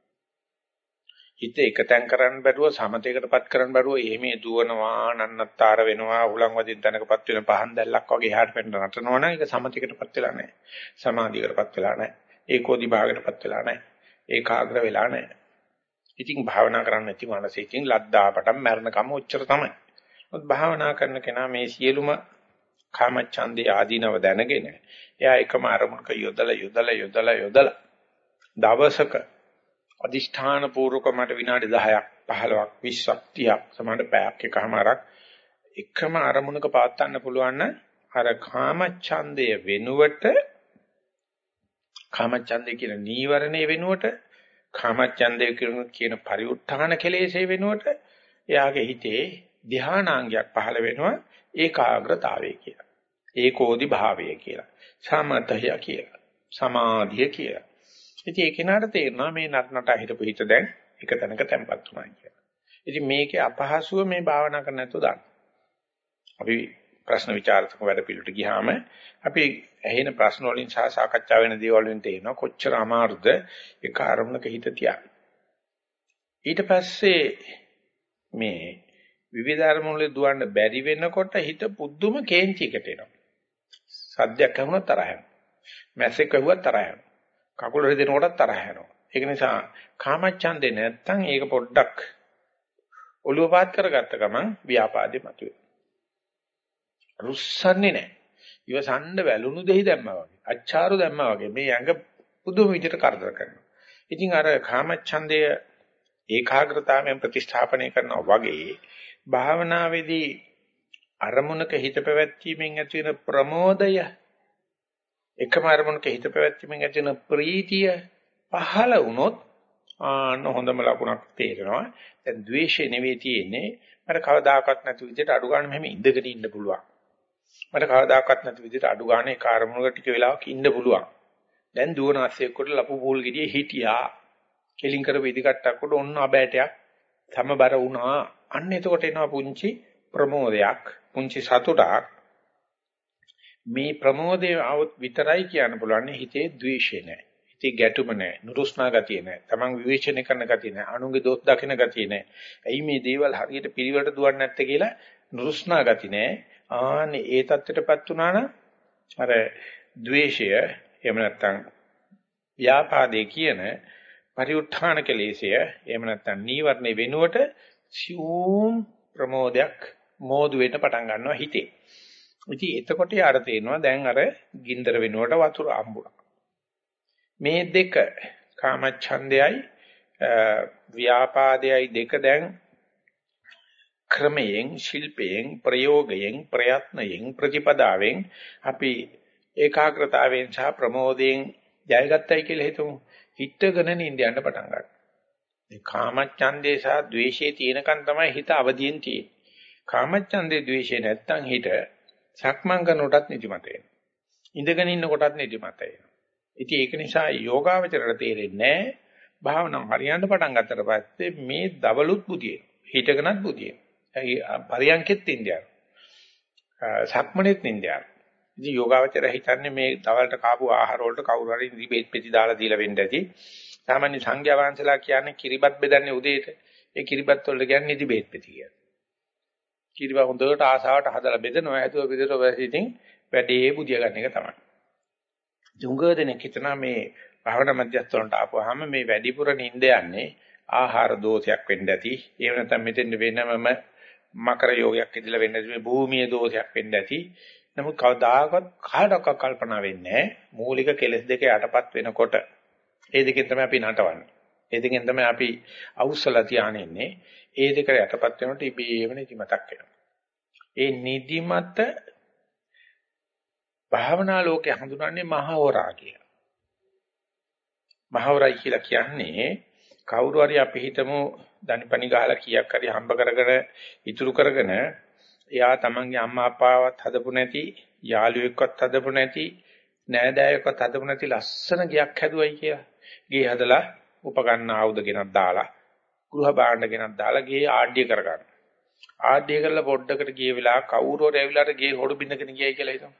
හිත එකතෙන් කරන්න බැරුව සමතයකටපත් කරන්න බැරුව එහෙම දුවනවා නන්නත්තර වෙනවා උලන් වදින් තැනකපත් වෙන පහන් දැල්ලක් වගේ එහාට පැන්න නටනවා නම් ඒක සමතයකටපත් වෙලා නැහැ. සමාධියකටපත් වෙලා නැහැ. ඒකෝදි භාගයටපත් වෙලා නැහැ. ඒකාග්‍ර වෙලා නැහැ. ඉතින් භාවනා කරන්න නැති මානසිකින් ලද්දාපටම් මරණකම උච්චර තමයි. මොකද භාවනා කරන කෙනා මේ සියලුම කාමච්ඡන්දේ ආදීනව දැනගෙන එයා එකම අරමුණක යොදලා යොදලා යොදලා යොදලා දවසක අදිෂ්ඨාන පූර්වක මට විනාඩි 10ක් 15ක් 20ක් 30ක් සමහර පැයක් එකමාරක් එකම අරමුණක පාත්තන්න පුළුවන් නම් අර කාමච්ඡන්දය වෙනුවට කාමච්ඡන්දේ කියන නීවරණේ වෙනුවට කාමච්ඡන්දේ කියන පරිඋත්ථාන කෙලෙසේ වෙනුවට එයාගේ හිතේ ධානාංගයක් පහළ වෙනවා ඒකාග්‍රතාවය කියලා. ඒකෝදි භාවය කියලා. සමතය කියලා. සමාධිය කියලා. ඉතින් ඒ කෙනාට තේරෙනවා මේ නටනට හිටපු හිත දැන් එක තැනක තැම්පත් වුණා කියලා. ඉතින් මේකේ අපහසුව මේ භාවනා කරන්න නැතුව දාන්න. අපි ප්‍රශ්න විචාරක වැඩ පිළිවෙලට ගියාම අපි ඇහෙන ප්‍රශ්න වලින් සහ සාකච්ඡා වෙන දේවල් වලින් තේරෙනවා කොච්චර අමාරුද ඒක අරමුණක හිත තියන්න. ඊට පස්සේ මේ විවිධ අරමුණු වල දුවන්න බැරි වෙනකොට හිත පුදුම කේන්තියකට එනවා. සද්දයක් අහුනොත් තරහ යනවා. මැස්සෙක් අහුවත් තරහ යනවා. කකුල රිදෙනකොටත් තරහ යනවා. ඒක නිසා කාමච්ඡන්දේ නැත්තම් ඒක පොඩ්ඩක් ඔළුව පාත් කරගත්ත ගමන් ව්‍යාපාදේ මතුවේ. රුස්සන්නේ නැහැ. ඉවසන්න වැලුණු දෙහි දැම්මා වගේ. අච්චාරු දැම්මා වගේ. මේ ඇඟ පුදුම විදිහට කරදර කරනවා. ඉතින් අර කාමච්ඡන්දය ඒකාග්‍රතාවයෙන් ප්‍රතිස්ථාපනය කරනවා වගේ භාවනාවේදී අරමුණක හිත පැවැත්වීමෙන් ඇති වෙන ප්‍රමෝදය එකම අරමුණක හිත පැවැත්වීමෙන් ඇති වෙන ප්‍රීතිය පහළ වුණොත් ආන්න හොඳම ලකුණක් තේරෙනවා. දැන් ද්වේෂය නෙවෙයි තියෙන්නේ. මට කවදාකවත් නැති විදිහට අඩු ගන්න මෙහෙම ඉඳගෙන ඉන්න පුළුවන්. මට කවදාකවත් නැති විදිහට අඩු ගන්න ඒ කාර්මුණක ටික වෙලාවක් ඉන්න පුළුවන්. දැන් දුවන ASCII කොට ලපු පූල් ගෙඩිය හිටියා. කෙලින් කරපු ඉදිකට්ටක් කොට ඔන්න අබෑටයක් සමබර වුණා. අන්න එතකොට එනවා පුංචි ප්‍රමෝදයක්, පුංචි සතුටක්. මේ ප්‍රමෝදය આવොත් විතරයි කියන්න පුළුවන් හිතේ ද්වේෂය නැහැ. හිතේ ගැටුම නැහැ. නුරුස්නා ගතිය නැහැ. Taman විවේචනය කරන ගතිය නැහැ. අනුන්ගේ දොස් දකින ගතිය නැහැ. ඇයි මේ දේවල් හරියට පිළිවෙලට දුවන්නේ නැත්තේ කියලා නුරුස්නා ගති නැහැ. ආනේ ඒ தත්ත්වයටපත් වුණා නම් අර ද්වේෂය එහෙම නැත්තම් ව්‍යාපාදේ කියන පරිඋත්ථාන කෙලෙසය එහෙම නැත්තම් නීවරණේ වෙනුවට සියුම් ප්‍රමෝදයක් මෝදුවේට පටන් ගන්නවා හිතේ. ඉතින් එතකොට යාර තේනවා දැන් අර ගින්දර වෙනුවට වතුර අම්බුණා. මේ දෙක කාමච්ඡන්දයයි ව්‍යාපාදයයි දෙක දැන් ක්‍රමයෙන් ශිල්පයෙන් ප්‍රයෝගයෙන් ප්‍රයත්නයෙන් ප්‍රතිපදාවෙන් අපි ඒකාග්‍රතාවයෙන් සහ ප්‍රමෝදයෙන් ජයගත්තයි කියලා හිතමු හිතගෙන නිඳ යන්න පටන් ගන්නවා. මේ කාමච්ඡන්දේ සහ ද්වේෂයේ තියෙනකන් තමයි හිත අවදියෙන් තියෙන්නේ. කාමච්ඡන්දේ ද්වේෂේ නැත්තම් හිත සක්මන් කරනකොටත් නිදිමත එනවා. ඉඳගෙන ඉන්නකොටත් නිදිමත එනවා. ඉතින් ඒක නිසා යෝගාවචරයට තේරෙන්නේ නැහැ. භාවනාව හරියන්න පටන් ගත්තට පස්සේ මේ දවලුත් බුදියේ. හිතකනත් බුදියේ. පරියන්කෙත් ඉන්දියාව. සක්මණෙත් ඉන්දියාව. ඉතින් යෝගාවචරය හිතන්නේ මේ දවල්ට කාපු ආහාර වලට කවුරු හරි ඉරිපෙත් පෙති දාලා දීලා වෙන්න ඇති. සාමාන්‍ය සංඝයා වහන්සේලා කියන්නේ කිරිබත් බෙදන්නේ උදේට. ඒ කිරිබත් වලට කියන්නේ ඉදි බෙත් පෙති කියලා. කිරිබත් හොඳට ආසාවට හදලා බෙදනවා. ඇතුව බෙදලා පස්සේ ඉතින් වැඩේ බුදිය ගන්න එක තමයි. ජුංග දෙනෙක් හිතනවා මේ භාවනා මධ්‍යස්ථ වලට ආපුවාම මේ වැඩිපුර නිින්ද යන්නේ ආහාර දෝෂයක් වෙන්න ඇති. එහෙම නැත්නම් මෙතෙන් වෙනමම මකර යෝගයක් ඉදලා වෙන්න ඇති මේ භූමියේ දෝෂයක් වෙන්න ඇති. නමුත් කවදාකවත් කාටවත් කල්පනා වෙන්නේ මූලික කෙලෙස් දෙක යටපත් වෙනකොට ඒ දෙකෙන් තමයි අපි නටවන්නේ. ඒ දෙකෙන් තමයි අපි අවුස්සලා තියානින්නේ. ඒ දෙක යටපත් වෙනකොට ඉබේම නිදිමතක් එනවා. ඒ නිදිමත භාවනා ලෝකේ හඳුනන්නේ මහවරා කියලා. මහවරයි කියලා කියන්නේ කවුරු හරි අපි හිතමු දනිපනි ගහලා කීයක් හරි හම්බ කරගෙන ඉතුරු කරගෙන එයා තමන්ගේ අම්මා අප්පාවත් හදපු නැති යාළුවෙක්වත් හදපු නැති නෑදෑයෙක්වත් හදපු නැති ලස්සන ගයක් හැදුවයි කියලා. ගේ හදලා උපකරණ ආයුධ ගෙනත් දාලා ගෘහ භාණ්ඩ ගෙනත් දාලා ගේ ආඩ්‍ය කරගන්න. ආඩ්‍ය කරලා පොඩ්ඩකට ගිය වෙලාව කවුරු හරි ඇවිල්ලාට ගේ හොඩු බින්දගෙන ගියයි කියලා හිතමු.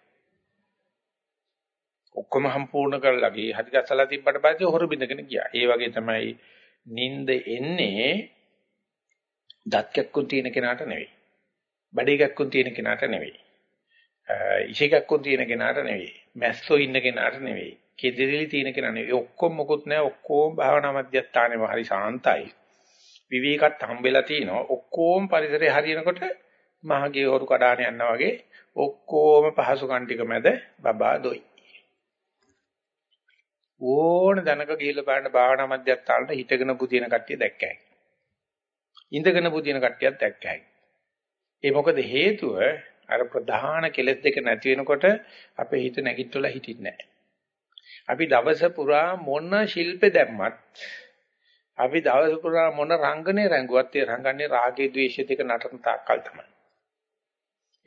ඔක්කොම සම්පූර්ණ කරලා ගියේ හරි ගස්සලා තිබ්බට පස්සේ හොරු බින්දගෙන ගියා. ඒ වගේ තමයි නිින්ද එන්නේ දත් කැක්කුම් තියෙන කෙනාට නෙවෙයි. බඩේ කැක්කුම් තියෙන කෙනාට නෙවෙයි. ඉෂේ කැක්කුම් තියෙන කෙනාට නෙවෙයි. මැස්සෝ ඉන්න කෙනාට නෙවෙයි. කෙදිරිලි තියෙන කෙනා නෙවෙයි. ඔක්කොම මොකුත් නැහැ. ඔක්කොම භාවනා මධ්‍යස්ථානයේම හරි සාන්තයි. විවේකත් හම්බෙලා තිනවා. ඔක්කොම පරිසරය හරියනකොට මහගේ හොරු කඩාන යනවා වගේ ඔක්කොම පහසුකම් ටික මැද බබා දොයි. ඕන දැනක ගිහිල්ලා බලන්න භාවනා මධ්‍යස්ථානට හිටගෙන පුදින කට්ටිය දැක්කයි. ඉඳගෙන පුදින කට්ටියක් දැක්කයි. ඒ මොකද හේතුව අර ප්‍රධාන කෙලෙස් දෙක නැති වෙනකොට අපේ හිත නැගිටලා හිටින්නේ නැහැ. අපි දවස පුරා මොන ශිල්පේ දැම්මත් අපි දවස පුරා මොන රංගනේ රැඟුවත් ඒ රංගන්නේ රාගේ ద్వේෂය දෙක නටන තාක්කල් තමයි.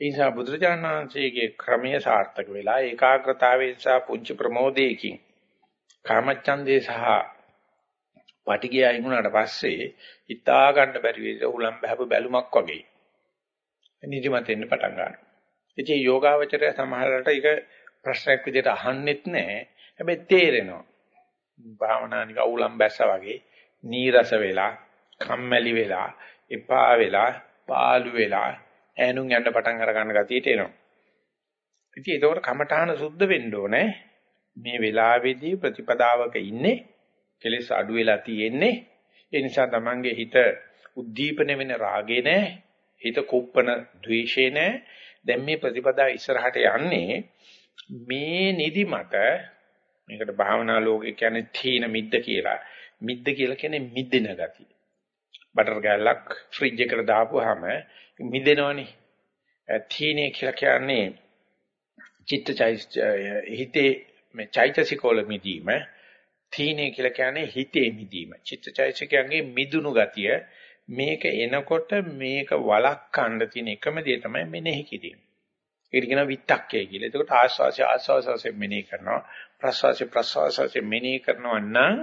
ඒ නිසා බුදුරජාණන් වහන්සේගේ ක්‍රමය සාර්ථක වෙලා ඒකාග්‍රතාවයෙන් සහ පුංචි ප්‍රමෝදයකින් කාමච්ඡන්දේ සහ පටිගය අයිමුණාට පස්සේ හිතා ගන්න බැරි විදිහට උලම් බහපු බැලුමක් වගේ නිදිමත එන්න පටන් ගන්නවා. ඉතින් යෝගාවචරය සමහරකට ඒක ප්‍රශ්නයක් විදිහට අහන්නෙත් නැහැ. හැබැයි තේරෙනවා. භාවනා නික උලම් බැස්ස වගේ නීරස වෙලා, කම්මැලි වෙලා, එපා වෙලා, පාළු වෙලා ඈනුන් යන්න පටන් අර ගන්න ගතියට එනවා. ඉතින් ඒකෝර කමඨාන සුද්ධ වෙන්න ඕනේ. මේ වෙලාවේදී ප්‍රතිපදාවක ඉන්නේ කෙලෙස් අඩු වෙලා තියෙන්නේ. ඒ නිසා Tamange හිත උද්දීපන වෙන රාගේ නැහැ. හිත කුප්පන ද්වේෂේ නැහැ. දැන් මේ ප්‍රතිපදාව ඉස්සරහට යන්නේ මේ නිදිමත මේකට භාවනා ලෝකේ කියන්නේ තීන මිද්ද කියලා. මිද්ද කියලා කියන්නේ මිදෙන ගතිය. බටර් ගෑල්ලක් ෆ්‍රිජ් එකට දාපුවාම මිදෙනවනේ. තීනේ කියලා කියන්නේ චිත්තචෛත හිතේ මේ චෛතසිකවල මිදීම තීනේ කියලා කියන්නේ හිතේ මිදීම. චිත්තචෛතසිකයන්ගේ මිදුණු ගතිය මේක එනකොට මේක වළක්වන්න තියෙන එකම දේ තමයි මෙනෙහි කිරීම. ඒකට කියනවා විත්තක්කය කියලා. එතකොට ආස්වාසය ආස්වාසයෙන් මෙනෙහි කරනවා. ප්‍රස්වාසය ප්‍රස්වාසයෙන් මෙනෙහි කරනවා නම්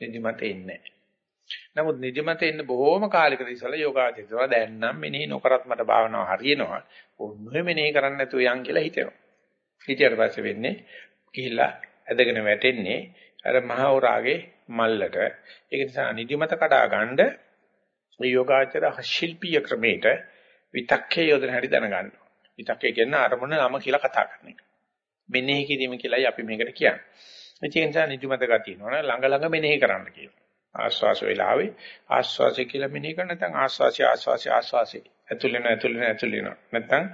නිදිමත එන්නේ නමුත් නිදිමත එන්න බොහෝම කාලයකට ඉස්සලා යෝගාචරිතවල දැන් නම් මෙනෙහි නොකරත් මට භාවනාව හරියනවා. ඔන්නේ මෙනෙහි කරන්නේ නැතුව යන් කියලා හිතෙනවා. හිතියට පස්සේ වෙන්නේ ගිහිල්ලා ඇදගෙන වැටෙන්නේ අර මහවරාගේ මල්ලට. ඒක නිසා නිදිමත කඩා ගන්න මේ යෝගාචර ශිල්පීය ක්‍රමයට විතක්කේ යොදන හැටි දැනගන්න. විතක්කේ කියන්නේ අරමුණ නම කියලා කතා කරන එක. මෙනෙහි කිරීම කියලායි අපි මේකට කියන්නේ. ඒ නිසා නිදිමත ගතියනවනේ ළඟ ළඟ මෙනෙහි කරන්න කියනවා. ආස්වාස වේලාවේ ආස්වාසය කියලා මෙනෙහි කරන නැත්නම් ආස්වාසය ආස්වාසය ආස්වාසය ඇතුල් වෙන ඇතුල් වෙන ඇතුල් වෙන නැත්නම්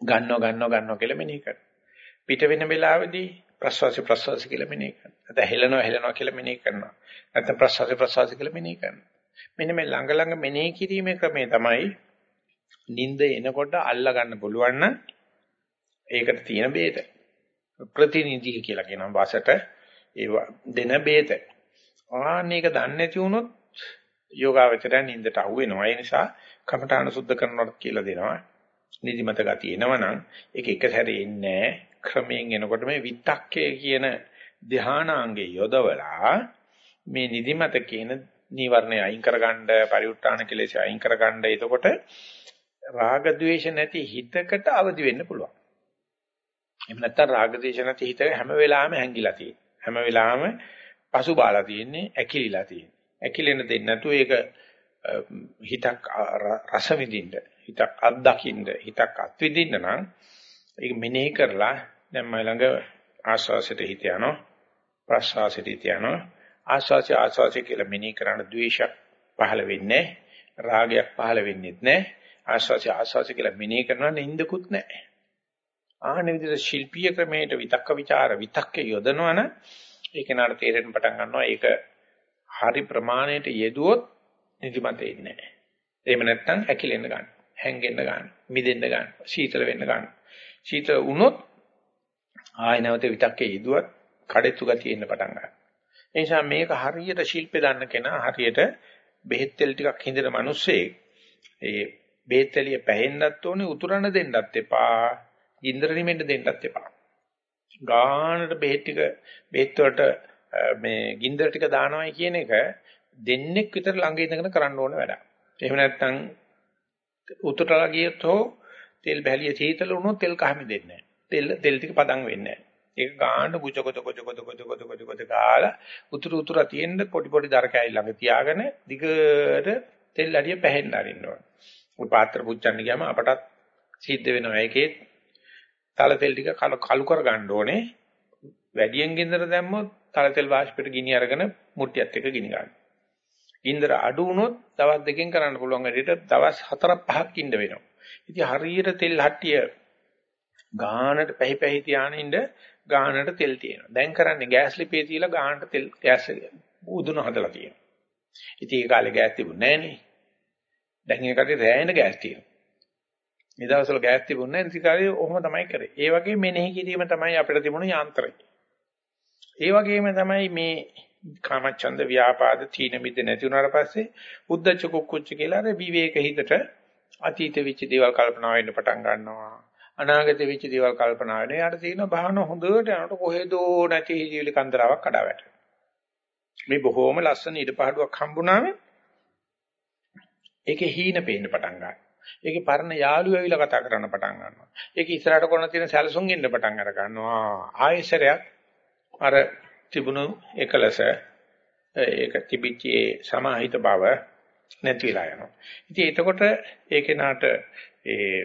ගන්නව ගන්නව ගන්නව කියලා මෙනෙහි කරනවා. පිට වෙන වෙලාවේදී ප්‍රස්වාසය ප්‍රස්වාසය කියලා මෙනෙහි කරනවා. නැත්නම් හෙලනවා හෙලනවා කියලා මෙනෙහි කරනවා. නැත්නම් ප්‍රස්වාසය ප්‍රස්වාසය කියලා මෙනෙහි කරනවා. මෙන්න මේ ළඟ ළඟ මෙනෙහි කිරීමේ ක්‍රමය තමයි නිින්ද එනකොට අල්ලා ගන්න පුළුවන් නම් ඒකට තියෙන බේත. ප්‍රතිනිධි කියලා කියනවා වාසට ඒ දෙන බේත. ආන්නේක දන්නේ නැති වුණොත් යෝගාවචරය නිින්දට අහු වෙනවා. ඒ නිසා කමඨාන සුද්ධ කරනවට කියලා දෙනවා. නිදිමත ගතිය එනවනම් ඒක එක සැරේ එන්නේ ක්‍රමයෙන් එනකොට මේ විත්තක්කය කියන ධානාංගේ යොදවලා මේ නිදිමත කියන නීවරණය අයින් කරගන්න පරිඋත් ทาน කෙලෙස අයින් කරගන්න එතකොට රාග ద్వේෂ නැති හිතකට අවදි වෙන්න පුළුවන්. එහෙම නැත්නම් රාග ద్వේෂ නැති හිත හැම වෙලාවෙම හැංගිලා තියෙන්නේ. හැම වෙලාවෙම පසුබාලා තියෙන්නේ, ඇකිලිලා තියෙන්නේ. ඇකිලෙන දෙන්නේ නැතුව ඒක හිතක් රස විඳින්න, හිතක් අත්දකින්න, හිතක් අත්විඳින්න නම් ඒක මෙනෙහි කරලා දැන් මම ළඟ ආස්වාසයට හිත යනවා, ප්‍රස්වාසයට හිත යනවා. ආස්වාසය ආස්වාසය කියලා මෙනෙහි කරන ද්වේෂයක් පහළ වෙන්නේ රාගයක් පහළ වෙන්නේත් නැහැ. ආස්වාසය ආස්වාසය කියලා මෙනෙහි කරනවා නින්දකුත් නැහැ. ආහන විදිහට ශිල්පීය ක්‍රමයට විතක්ක ਵਿਚාර විතක්ක යොදනවන ඒක නට තේරෙන්න පටන් ගන්නවා ඒක හරි ප්‍රමාණයට යෙදුවොත් නිදිමත එන්නේ නැහැ. එහෙම නැත්නම් ඇකිලෙන්න ගන්න, හැංගෙන්න ගන්න, මිදෙන්න ගන්න, සීතල වෙන්න ගන්න. සීතල වුණොත් ආය නැවත විතක්කේ යෙදුවත් කඩෙතු ගතිය එන්න පටන් ගන්නවා. ඒ නිසා මේක හරියට ශිල්පේ දන්න කෙනා හරියට බෙහෙත් තෙල් ටිකක් හිඳන මිනිස්සේ ඒ බෙහෙත් තෙලිය පැහෙන්නත් ඕනේ උතුරන්න දෙන්නත් එපා. ඉන්ද්‍ර නිමෙන්න දෙන්නත් එපා. ගානට බෙහෙත් ටික බෙහෙත් වලට මේ ගින්දර ටික දානවයි කියන එක දෙන්නෙක් විතර ළඟ ඉඳගෙන කරන්න ඕන වැඩක්. එහෙම නැත්නම් උතුරලා ගියොත් හෝ තෙල් බැලිය සීතල වුණොත් තෙල් කහමි දෙන්නේ නැහැ. තෙල් තෙල් ටික පදන් වෙන්නේ නැහැ. ඒක ගාන්න බුච කොට කොට කොට කොට කොට කොට කොට ගාලා උතුරු උතුර තියෙන පොඩි පොඩි දර කෑලි ළඟ තියාගෙන දිගට තෙල් අඩිය පැහෙන්න අරින්න ඕන. ඔය පාත්‍ර පුච්චන්න ගියාම අපටත් සිද්ධ වෙනවා. ඒකේ තල තෙල් ටික කලු කර ගන්න ඕනේ. වැඩියෙන් ගින්දර දැම්මොත් තල තෙල් වාෂ්පයට ගිනි අරගෙන මුට්ටියත් එක්ක ගිනි ගන්න. ගින්දර අඩු වුණොත් දවස් දෙකෙන් කරන්න පුළුවන් වැඩේට දවස් 4-5ක් ඉන්න වෙනවා. ඉතින් හරියට තෙල් හට්ටිය ගානට පැහි පැහි තියාගෙන ඉන්න ගානට තෙල් තියෙනවා. දැන් කරන්නේ ගෑස් ලිපේ තියලා ගානට තෙල් ගෑස් උදුන හදලා තියෙනවා. ඉතින් ඒ කාලේ ගෑස් තිබුණේ නැහනේ. දැන් ඒකට රෑන ගෑස් තියෙනවා. මේ දවස්වල ගෑස් තිබුණේ නැහැ. ඉතින් කාලේ ඔහොම තමයි කරේ. ඒ වගේ මෙනෙහි කිරීම තමයි අපිට තිබුණු යාන්ත්‍රය. ඒ වගේම තමයි මේ කාමච්ඡන්ද ව්‍යාපාද තීන මිද නැති වුණාට පස්සේ උද්දච්ච කුක්කුච්ච කියලා අර විවේක හිතට අතීත වෙච්ච දේවල් කල්පනා වෙන්න පටන් ගන්නවා. අනාගත වෙච්ච දේවල් කල්පනා වෙනවා. යාට තියෙන භාවන හොඳට යනකොට කොහෙදෝ නැති හිජිවිලි කන්දරාවක් කඩා වැටෙනවා. මේ බොහොම ලස්සන ඉඩපාඩුවක් හම්බුනාම ඒකේ හීන පේන්න පටන් ගන්නවා. ඒකේ පරණ යාළුවෝ ඇවිල්ලා කතා කරන්න පටන් ගන්නවා. ඒක ඉස්සරහට කරන තියෙන සැලසුම් ඉන්න පටන් අර ගන්නවා. ආයෙසරයක් අර තිබුණු එකලස ඒක තිබිච්චේ සමාහිත බව නැති වෙලා යනවා. ඉතින් එතකොට ඒ කෙනාට ඒ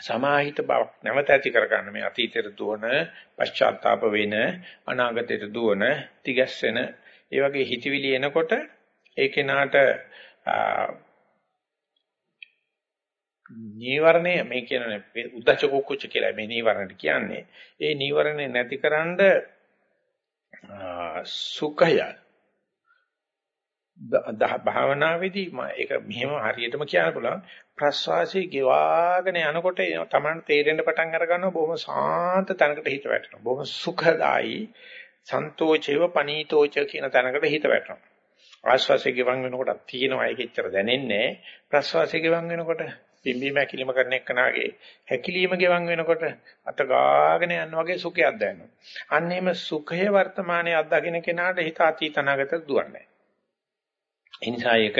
සමාහිත බවක් නැවත ඇති කරගන්න මේ අතීතයට දුවන පශ්චාත්තාප වෙන අනාගතයට දුවන තිගැස්සෙන ඒ වගේ හිතවිලි එනකොට ඒ කෙනාට නීවරණය මේ කියන උද්දච්ච කුක්කුච්ච කියලා මේ නීවරණට කියන්නේ. ඒ නීවරණේ නැතිකරන්ඩ සුඛය. භාවනාවේදී ඒක මෙහෙම හරියටම කියන්න පුළුවන්. ප්‍රස්වාසයේ ගෙවාගෙන යනකොට තමන් තේරෙන්න පටන් අර ගන්නවා බොහොම සාන්ත තැනකට හිත වැටෙනවා. බොහොම සුඛදායි සන්තෝෂේව පනීතෝච කියන තැනකට හිත වැටෙනවා. ආස්වාසයේ ගෙවන් වෙනකොට තියෙනවා ඒක එච්චර දැනෙන්නේ ප්‍රස්වාසයේ ගෙවන් වෙනකොට පිම්බීම හැකිලිම කරන එක්කනාගේ හැකිලිම ගෙවන් වෙනකොට අත ගාගෙන යන වගේ සුඛයක් දැනෙනවා අන්න එහෙම සුඛය වර්තමානයේ අත්දකින්න කෙනාට හිත අතීත අනාගතට දුවන්නේ ඒ නිසා ඒක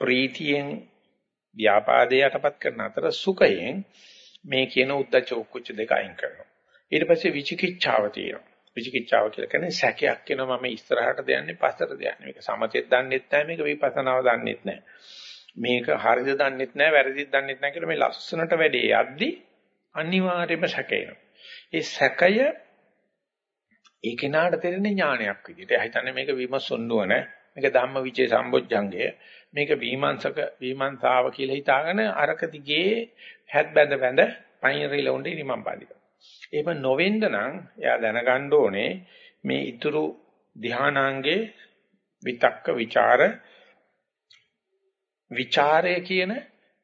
ප්‍රීතියෙන් ව්‍යාපාදේ යටපත් කරන අතර සුඛයෙන් මේ කියන උද්දච්ච කුච්ච දෙක අයින් කරනවා. ඊට පස්සේ විචිකිච්ඡාව තියෙනවා. විචිකිච්ඡාව කියලා කියන්නේ සැකයක් වෙනවා මම ඉස්සරහට දයන්නේ පස්සට දයන්නේ. මේක සමතෙත් දන්නෙත් නැහැ මේක විපස්සනාව දන්නෙත් නැහැ. මේක හරිද දන්නෙත් නැහැ වැරදිද දන්නෙත් නැහැ කියලා මේ ලස්සනට වැඩේ යද්දි අනිවාර්යයෙන්ම සැකේනවා. ඒ සැකය ඒ කෙනාට තේරෙන ඥානයක් විදිහට. එයා හිතන්නේ මේක විමසොන්නුවන, මේක ධම්මවිචේ සම්බොජ්ජංගය, මේක විමර්ශක විමර්ශාව කියලා හිතාගෙන අරක දිගේ හැත් බැඳ බැඳ පයින් රිලොන්ඩේ නිමම් පාදික. එහෙම නොවෙන්න නම් එයා දැනගන්න ඕනේ මේ ඉතුරු ධානාංගේ විතක්ක ਵਿਚාර ਵਿਚාරය කියන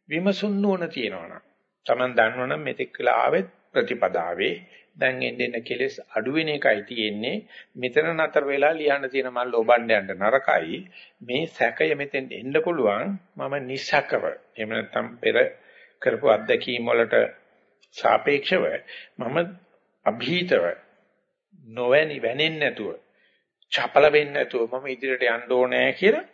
විමසුන් නුවණ තියෙනවනම් Taman දන්නවනම් මෙතෙක් කියලා ආවෙත් ප්‍රතිපදාවේ දැන් එන්නේ කෙලස් අඩු වෙන එකයි තියෙන්නේ. මෙතන නතර වෙලා ලියන්න තියෙන මල් ලෝබන්න යන්න නරකයි. මේ සැකය මෙතෙන් එන්න පුළුවන්. මම නිසකව. එහෙම නැත්නම් පෙර කරපු අත්දැකීම් වලට සාපේක්ෂව මම અભීතව නොවැනි වැනෙන්නේ නැතුව චපල වෙන්නේ නැතුව මම ඉදිරියට යන්න ඕනේ කියලා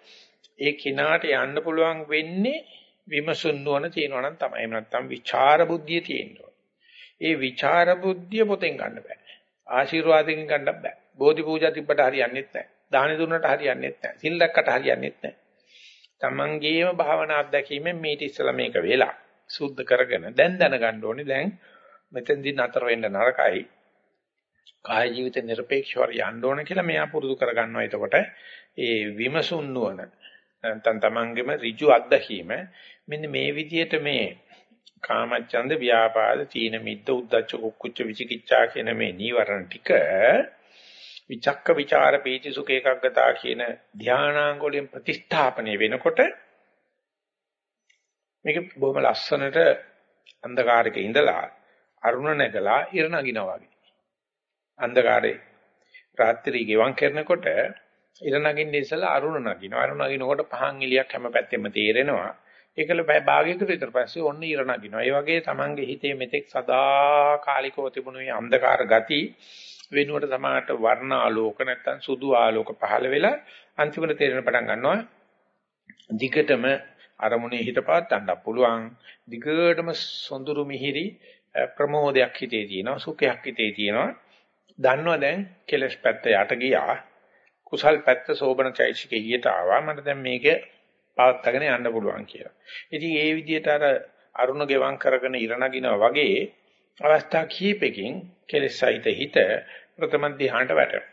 ඒ කිනාට යන්න පුළුවන් වෙන්නේ විමසුන් නුවණ තියෙනවා නම් තමයි. එහෙම නැත්නම් විචාර බුද්ධිය තියෙනවා. ඒ විචාර බුද්ධිය පොතෙන් ගන්න බෑ. ආශිර්වාදයෙන් ගන්න බෑ. බෝධි පූජා තිබ්බට හරියන්නේ නැහැ. දාන දුන්නට හරියන්නේ නැහැ. සිල් දැක්කට හරියන්නේ නැහැ. තමන්ගේම භාවනා අත්දැකීමෙන් මේටි ඉස්සලා මේක වෙලා සුද්ධ කරගෙන දැන් දැනගන්න ඕනේ දැන් මෙතෙන්දී නතර වෙන්න නරකයි. කාය ජීවිත নিরপেক্ষව යන්න ඕන කියලා මෙයා පුරුදු කරගන්නවා. එතකොට ඒ විමසුන් නුවණ නැත්නම් තමන්ගෙම ඍජු අත්දැකීම මෙන්න මේ විදිහට මේ කාමච්ඡන්ද ව්‍යාපාද තීන මිද්ද උද්ධච්ච කුක්කුච්ච විචිකිච්ඡා කියන මේ නීවරණ ටික විචක්ක විචාර පීති සුඛ ඒකග්ගතා කියන ධානාංග වලින් ප්‍රතිස්ථාපනය වෙනකොට මේක බොහොම ලස්සනට අන්ධකාරයක ඉඳලා අරුණ නැගලා ඉර නගිනවා වගේ අන්ධකාරේ රාත්‍රී ගෙවන් කරනකොට ඉර නගින්න ඉස්සලා අරුණ නගිනවා අරුණ නගිනකොට පහන් එලියක් හැම පැත්තෙම තේරෙනවා ඒකල බය භාගයකට විතර පස්සේ ඔන්න ඉර නගිනවා. ඒ වගේ Tamange හිතේ මෙතෙක් සදා කාලිකව තිබුණු මේ අන්ධකාර ගති වෙනුවට සමාහට වර්ණ ආලෝක නැත්තම් සුදු ආලෝක පහළ වෙලා අන්තිමට තේරෙන පටන් ගන්නවා. දිගටම අරමුණේ හිත පාත්තන්න පුළුවන්. දිගටම සොඳුරු මිහිරි ප්‍රමෝදයක් හිතේ තියෙනවා. සුඛයක් හිතේ තියෙනවා. දන්නවා දැන් කෙලස් පැත්ත යට ගියා. කුසල් පැත්ත සෝබන චෛසිකේ ඊට ආවා. මට දැන් මේක පවත්වාගෙන යන්න පුළුවන් කියලා. ඉතින් ඒ විදිහට අර අරුණ ගෙවම් කරගෙන ඉර නගිනවා වගේ අවස්ථා කීපකින් කෙලෙස් සහිත හිත ප්‍රථම ධ්‍යානට වැටෙනවා.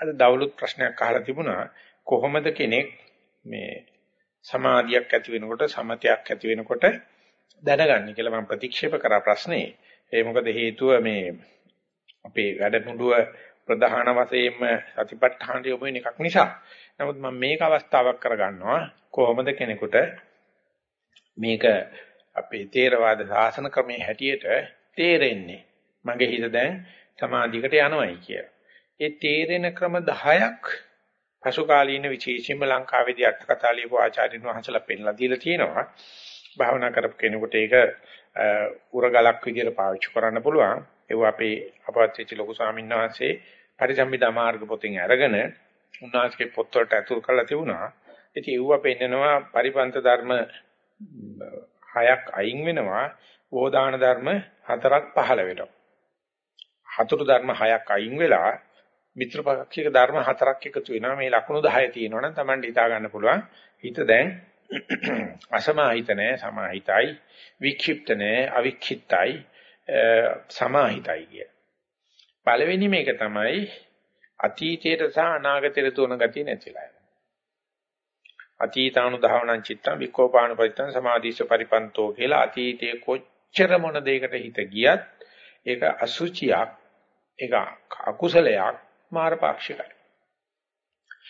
අද දවලුත් ප්‍රශ්නයක් අහලා තිබුණා කොහොමද කෙනෙක් මේ සමාධියක් ඇති වෙනකොට සමතයක් ඇති වෙනකොට දැනගන්නේ කියලා මම ප්‍රතික්ෂේප කරා ප්‍රශ්නේ. ඒ මොකද හේතුව මේ අපේ වැඩමුළුව ප්‍රධාන වශයෙන්ම සතිපට්ඨාන යොමු වෙන එකක් නිසා. නමුත් මම මේක අවස්ථාවක් කරගන්නවා කොහොමද කෙනෙකුට මේක අපේ තේරවාද සාසන ක්‍රමයේ හැටියට තේරෙන්නේ මගේ හිත දැන් සමාධියකට යනවායි කියලා. ඒ තේරෙන ක්‍රම 10ක් පසු කාලීන විශේෂයෙන්ම ලංකාවේදී අටකතා ලියපු ආචාර්යන් වහන්සේලා පෙන්ලා දීලා තියෙනවා. භාවනා කරපු කෙනෙකුට ඒක උරගලක් විදිහට පාවිච්චි කරන්න පුළුවන්. ඒව අපේ අපවත් ලොකු ස්වාමීන් වහන්සේ පරිසම්මිදා මාර්ග පොතෙන් අරගෙන උන්වහන්සේගේ පොත්වලට ඇතුල් කරලා තිබුණා. ඉතින් ඒව පෙන්නනවා පරිපන්ත ධර්ම හයක් අයින් වෙනවා ඕදාන ධර්ම හතරක් පහළ වෙනවා. හතුරු ධර්ම හයක් අයින් වෙලා මිත්‍රපක්ෂික ධර්ම හතරක් එකතු වෙනවා. මේ ලකුණු 10 තියෙනවා නම් Tamanට හිතා ගන්න පුළුවන්. හිත දැන් අසමාහිත නැහැ, සමාහිතයි, වික්ෂිප්ත නැහැ, අවික්ෂිප්තයි, සමාහිතයි කිය. පළවෙනි මේක තමයි අතීතයට සහ අනාගතයට තුන ගතිය නැතිලා යනවා. අතීතානුධාවනං චිත්තං විකෝපානුපරිත්තං සමාධිස්ස පරිපන්තෝ කියලා අතීතයේ කොච්චර මොන දෙයකට හිත ගියත් ඒක අසුචියක් ඒක අකුසලයක් මාරපාක්ෂිකයි.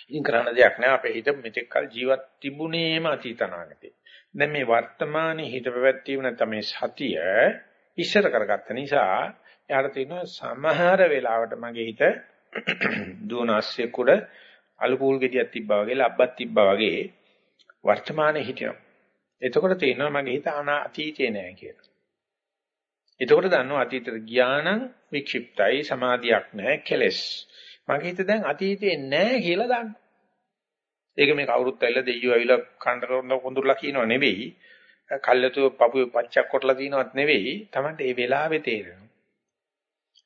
ඉතින් කරන්න දෙයක් නෑ අපේ හිත මෙතෙක් කල ජීවත් තිබුණේම අතීතනාගතේ. දැන් මේ වර්තමානයේ හිත පැවැත්වීම නැත්නම් මේ සතිය ඉස්සර කරගත්ත නිසා යාට තියෙනවා සමහර වෙලාවට මගේ හිත දුවනස්සේ කුඩ අලුපූල් ගෙඩියක් තිබ්බා වගේ ලබ්බක් තිබ්බා වගේ වර්තමානයේ හිටිනවා. එතකොට තේරෙනවා මගේ හිත අතීතේ නෑ කියලා. එතකොට දන්නවා අතීතයට ගියා නම් වික්ෂිප්තයි සමාධියක් නෑ කෙලස්. මගේ හිත දැන් අතීතේ නෑ කියලා දන්නවා. ඒක මේ කවුරුත් ඇවිල්ලා දෙයියෝ ඇවිල්ලා කණ්ඩරොන්න කොඳුරලා කියනව නෙවෙයි. කල්යතු පපුවේ පච්චක් කොටලා තිනවත් නෙවෙයි. Tamante ඒ වෙලාවේ තේරෙනවා.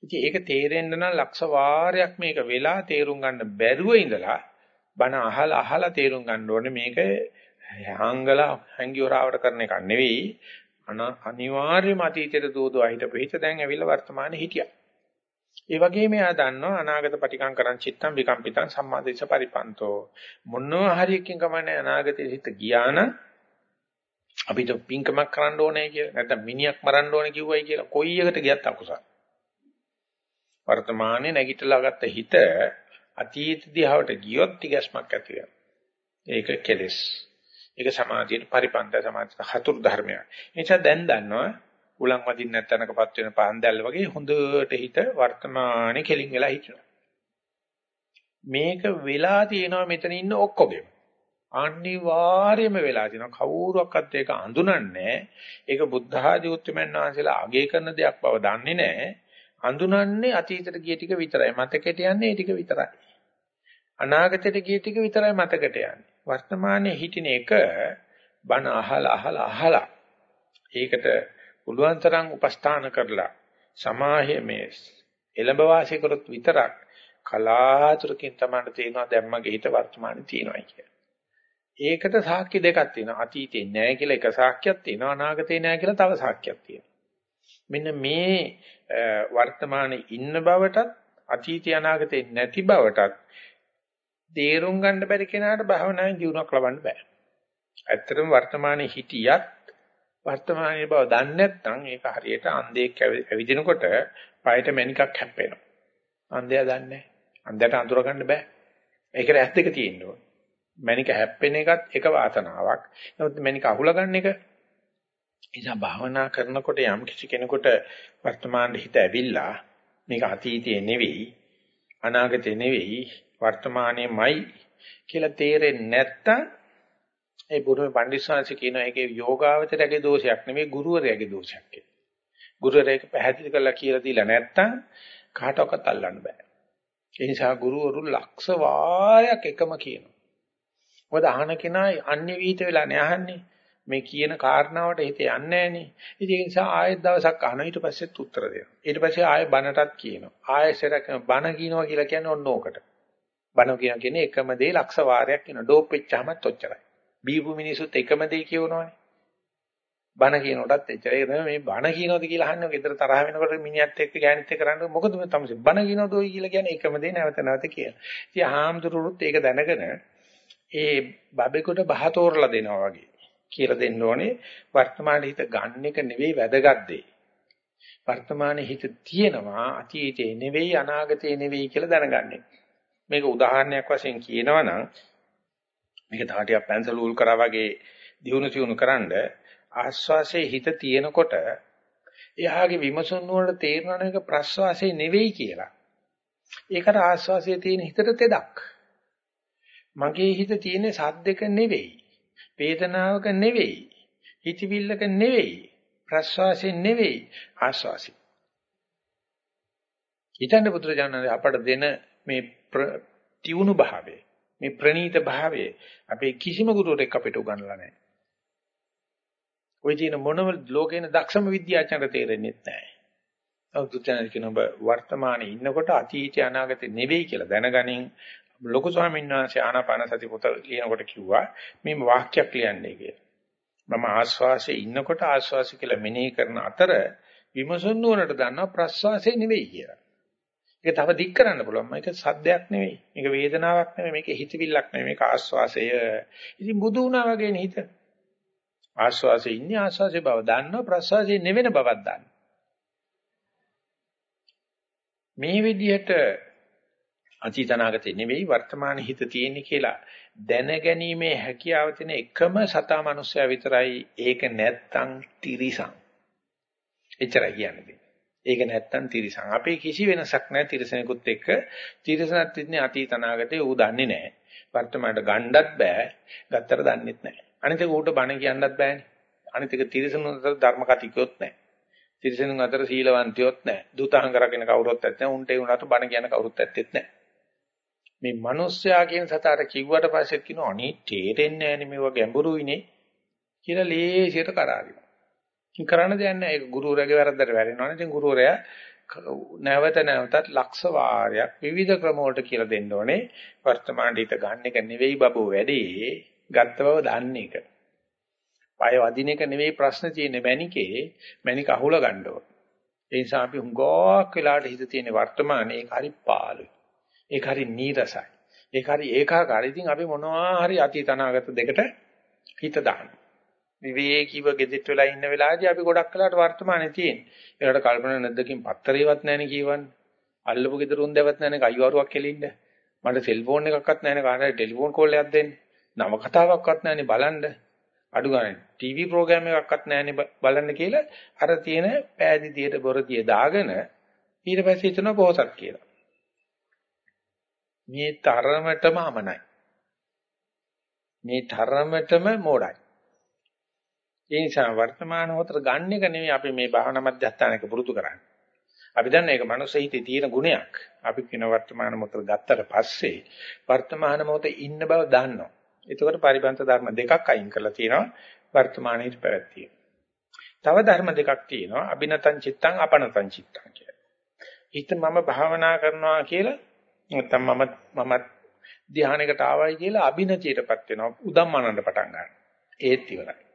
ඉතින් ඒක තේරෙන්න නම් ලක්ෂ වාරයක් මේක වෙලා තේරුම් ගන්න බැරුව ඉඳලා බණ අහලා අහලා තේරුම් ගන්න ඕනේ මේක හාංගලා හැංගිවරාවට කරන එකක් නෙවෙයි අනිවාර්යයෙන්ම අතීතයට දෝදවා හිටපු හිත දැන් ඇවිල්ලා වර්තමානයේ හිටියා. ඒ වගේම එයා දන්නවා අනාගත පටිකම් කරන් චිත්තම් විකම්පිතං සම්මාදිස පරිපන්තෝ මොනවා හරි එකකින් කමන්නේ අනාගතයේ හිත ගියා නම් අපිට පින්කමක් කරන්න ඕනේ කියලා නැත්නම් මිනිහක් මරන්න ඕනේ කිව්වයි කියලා කොයි එකට ගියත් අකුසල. වර්තමානයේ නැගිටලා ගත්ත හිත අතීත දිහාවට ගියොත් තිගැස්මක් ඇති වෙනවා. ඒක කෙලෙස්. ඒක සමාධියට පරිපන්ත සමාධියට හතුරු ධර්මයක්. ඒ නිසා දැන් දන්නවා උලන් වදින්න නැත්නම්කපත් වෙන පහන්දැල්ල වගේ හොඳට හිත වර්තමානයේ කෙලින් වෙලා හිටිනවා. මේක වෙලා තියෙනවා මෙතන ඉන්න ඔක්කොගෙම. අනිවාර්යයෙන්ම වෙලා තියෙනවා කවුරුවක්වත් ඒක අඳුනන්නේ ඒක බුද්ධ ආදී උත්තරමන් වහන්සේලා අගය කරන දෙයක් බව දන්නේ නැහැ. අඳුනන්නේ අතීතයට ගිය ටික විතරයි. මතකයට යන්නේ ඒ ටික විතරයි. අනාගතයට ගිය ටික විතරයි මතකයට යන්නේ. වර්තමානයේ හිටින එක බණ අහලා අහලා අහලා ඒකට පුළුවන් තරම් උපස්ථාන කරලා සමාහය මේ එළඹ වාසය කරොත් විතරක් කලාතුරකින් තමයි තේරෙනවා දැන් මගේ හිත වර්තමානයේ තියෙනවා කියලා. ඒකට සාක්ෂි දෙකක් තියෙනවා. අතීතේ නැහැ කියලා එක සාක්ෂියක් තියෙනවා. අනාගතේ නැහැ කියලා තව සාක්ෂියක් තියෙනවා. මෙන්න මේ වර්තමානයේ ඉන්න බවටත් අතීතය අනාගතේ නැති බවටත් තේරුම් ගන්න බැරි කෙනාට භාවනාවේ ජීවණක් ලබන්න බෑ. ඇත්තටම වර්තමානයේ හිටියත් වර්තමානයේ බව දන්නේ නැත්නම් ඒක හරියට අන්ධයෙක් ඇවිදිනකොට පායට මණිකක් හැප්පෙනවා. අන්ධයා දන්නේ නැහැ. අන්ධයට අඳුර ගන්න බෑ. ඒකට ඇස් දෙක තියෙන්න ඕන. මණික හැප්පෙන එකත් එක වාසනාවක්. නමුත් මණික අහුලා ගන්න එක නිසා භාවනා කරනකොට යම් කිසි කෙනෙකුට වර්තමාන හිත ඇවිල්ලා මේක අතීතයේ නෙවෙයි අනාගතේ නෙවෙයි වර්තමානයේමයි කියලා තේරෙන්නේ නැත්තම් ඒ බුදුම පඬිස්සාංශ කියන එකේ යෝගාවචරයේ දෝෂයක් නෙවෙයි ගුරුවරයාගේ දෝෂයක් කියලා. ගුරුවරයෙක් පැහැදිලි කරලා කියලා දීලා නැත්තම් කාටවත් අල්ලන්න බෑ. ඒ නිසා ගුරුවරු ලක්ෂ වාරයක් එකම කියනවා. මොකද අහන කෙනා අන්‍ය වීත වෙලා නෑ අහන්නේ. මේ කියන කාරණාවට හිත යන්නේ නැහනේ. ඉතින් ඒ නිසා ආයෙත් දවසක් අහන ඊට පස්සෙත් උත්තර දෙනවා. ඊට පස්සේ ආයෙ බණටත් කියනවා. ආයෙ සරක බණ කියනවා කියලා කියන්නේ ඔන්න ඕකට. බණ කියන කියන්නේ එකම දේ ලක්ෂ වාරයක් කියන ඩෝප් වෙච්චාමත් ඔච්චරයි. බීපු මිනිසුත් එකම දේ කියනවනේ. බණ කියනකොටත් එච්චරයි. ඒ මේ බණ කියනවද කියලා අහන්නේ ගෙදර තරහ වෙනකොට මිනිහත් එක්ක ගෑනිත් එක්ක කරන්නේ මොකද මේ තමයි බණ කියනවද ඔය කියලා කියන්නේ එකම දේ නැවත නැවත කියන. ඉතින් හාමුදුරුවොත් ඒක දැනගෙන ඒ බබෙකුට බහ තෝරලා දෙනවා වගේ. කියලා දෙන්න ඕනේ වර්තමාන හිත ගන්න එක නෙවෙයි වැදගත් දේ. වර්තමාන හිත තියෙනවා අතීතේ නෙවෙයි අනාගතේ නෙවෙයි කියලා දැනගන්නේ. මේක උදාහරණයක් වශයෙන් කියනවා නම් මේක තාටියක් පැන්සල් උල් කරා වගේ දියුණු සියුණු කරන්ඩ ආස්වාසේ හිත තියෙනකොට එයාගේ විමසුන් වලට තේරෙනවා නේද ප්‍රස්වාසේ නෙවෙයි කියලා. ඒකට ආස්වාසේ තියෙන හිතට තෙදක්. මගේ හිත තියෙන සද්දක නෙවෙයි. වේදනාවක නෙවෙයි. හිතවිල්ලක නෙවෙයි. ප්‍රස්වාසයෙන් නෙවෙයි ආස්වාසි. හිතන්න පුත්‍රජානක අපට දෙන මේ තියුණු භාවය මේ ප්‍රණීත භාවය අපේ කිසිම ගුරුවරෙක් අපිට උගන්වලා නැහැ. ওই කියන මොනම ලෝකේන දක්ෂම විද්‍යාඥයන්ට තේරෙන්නේ නැහැ. අවුදුතන කියන ඔබ වර්තමානයේ ඉන්නකොට අතීතය අනාගතේ නෙවෙයි කියලා දැනගනින් ලොකු ස්වාමීන් වහන්සේ ආනාපාන සති පොත ලියනකොට කිව්වා මේ වාක්‍යයක් ලියන්නේ කියලා. මම ආස්වාසයේ ඉන්නකොට ආස්වාසය කියලා මෙනෙහි කරන අතර විමසුන් නුවණට දන්නවා ප්‍රස්වාසය නෙවෙයි කියලා. ඒක තව දික් කරන්න පුළුවන්. මේක සද්දයක් නෙවෙයි. මේක වේදනාවක් නෙවෙයි. මේක හිතවිල්ලක් නෙවෙයි. මේක ආස්වාසය. ඉතින් බුදු වුණා වගේනේ හිත. ආස්වාසයේ ඉන්නේ ආස්වාසයේ බව දන්නවා ප්‍රස්වාසයේ නෙවෙන බවක් දන්නවා. මේ විදිහට අතීතනාගතේ නෙවෙයි වර්තමාන හිත තියෙන්නේ කියලා දැනගැනීමේ හැකියාව තියෙන එකම සතා මනුස්සයා විතරයි ඒක නැත්තම් තිරිසන්. එච්චරයි කියන්නේ. ඒක නැත්තම් තිරිසන්. අපේ කිසි වෙනසක් නැහැ තිරිසනෙකුත් එක්ක. තිරිසනත් ඉන්නේ අතීතනාගතේ ඌ දන්නේ නැහැ. වර්තමානට ගණ්ඩත් බෑ. ගත්තට දන්නෙත් නැහැ. අනිත් එක ඌට බණ කියන්නත් බෑනේ. අනිත් එක තිරිසනුන්ට ධර්ම කතිකයොත් නැහැ. තිරිසනුන් අතර සීලවන්තයොත් නැහැ. දුතාංග රකින්න කවුරුත් නැත්නම් උන්ට ඒ උනාට බණ කියන කවුරුත් ඇත්තෙත් නැහැ. මේ මිනිස්සයා කියන සතාට කිව්වට පස්සෙත් කියනවා අනේ තේරෙන්නේ නැහැ නේ මේවා ගැඹුරුයිනේ කියලා ලේසියට කරාරිනවා. ඉතින් කරන්න දෙයක් නැහැ. ඒක ගුරුවරයාගේ වැරද්දට වැරෙනවනේ. ඉතින් ගුරුවරයා නැවත නැවතත් ලක්ෂ වාරයක් විවිධ ක්‍රම වලට කියලා දෙන්න ඕනේ. වර්තමාන හිත ගන්න එක නෙවෙයි බබෝ වැඩේ. ගත්ත බව දන්නේ එක. පය වදින එක නෙවෙයි ප්‍රශ්න තියෙන්නේ මැනිකේ මැනික අහුල ගන්න ඕන. ඒ නිසා අපි හුඟක් වෙලාවට හිත තියෙන වර්තමානයේ ඒක හරි පාළුයි. ඒක හරි නීරසයි. ඒක හරි ඒකාකාරයි. ඉතින් අපි මොනවා හරි අතීත අනාගත දෙකට හිත දානවා. විවේකීව ගෙදිට වෙලා ඉන්න වෙලාවේදී අපි ගොඩක් වෙලාවට වර්තමානයේ තියෙන. ඒකට කල්පනා නැද්දකින් පත්තරේවත් නැණේ කියවන්නේ. අල්ලපු ගෙදරුන් දෙවත් නැණේ කයිවාරුවක් කෙලින්න. මට සෙල්ෆෝන් එකක්වත් නැණේ කාටද ටෙලිෆෝන් කෝල් එකක් දෙන්න. නම කතාවක්වත් නැණේ බලන්න. අඩු ගන්න ටීවී ප්‍රෝග්‍රෑම් එකක්වත් නැහැනේ බලන්න කියලා අර තියෙන පෑදීතියට බොරදිය දාගෙන ඊට පස්සේ හිතනවා පොහසත් කියලා. මේ තරමටම අමනයි. මේ තරමටම මෝඩයි. ඒ නිසා වර්තමාන මොහොතට ගන්න එක නෙවෙයි අපි මේ භාවනා මධ්‍යස්ථානයක පුරුදු කරන්නේ. අපි දන්න එක මනුස්ස හිතේ තියෙන ගුණයක්. අපි කියන වර්තමාන මොහොතට ගත්තට පස්සේ වර්තමාන මොහොතේ ඉන්න බව දන්නවා. එතකොට පරිබන්ත ධර්ම දෙකක් අයින් කරලා තියෙනවා වර්තමානයේ පැවැත්තිය. තව ධර්ම දෙකක් තියෙනවා අබිනතං චිත්තං අපනතං චිත්තං කියලා. හිත මම භාවනා කරනවා කියලා නැත්නම් මම මම ධානයකට ආවයි කියලා අබිනතියටපත් වෙනවා උදම්මනන්න පටන් ගන්නවා. ඒත් ඉවරයි.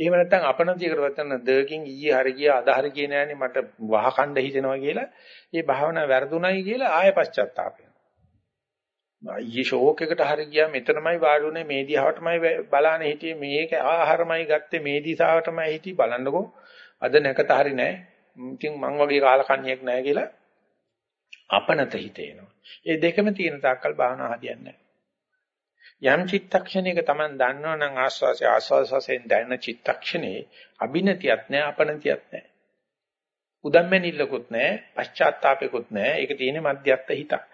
එහෙම නැත්නම් අපනතියකටපත් වෙන දකින් ඊයේ හරි ගියා අද හරි ගියේ නෑනේ මට වහකණ්ඩ හිතෙනවා කියලා මේ භාවනාව වැරදුණයි කියලා ආය පශ්චාත්තාප ඊයේ ෂෝක් එකට හරි ගියා මෙතනමයි වාඩි උනේ මේ දිහාවටමයි බලානේ හිටියේ මේක ආහාරමයි ගත්තේ මේ දිශාවටමයි හිටියේ බලන්නකෝ. අද නැකත හරි නෑ. ඉතින් මං වගේ කාලකන්ණියෙක් නෑ කියලා අපනත හිතේනවා. ඒ දෙකම තියෙන තාක්කල් භාවනා හදියන්නේ යම් චිත්තක්ෂණයක Taman දන්නවනම් ආස්වාසය ආස්වාසයෙන් දැනෙන චිත්තක්ෂණේ අබිනතියක් නෑ අපනතියක් නෑ උදම්මැනිල්ලකුත් නැහැ, පශ්චාත්තාපයකුත් නැහැ. ඒක තියෙන්නේ මධ්‍යස්ථ හිතක්.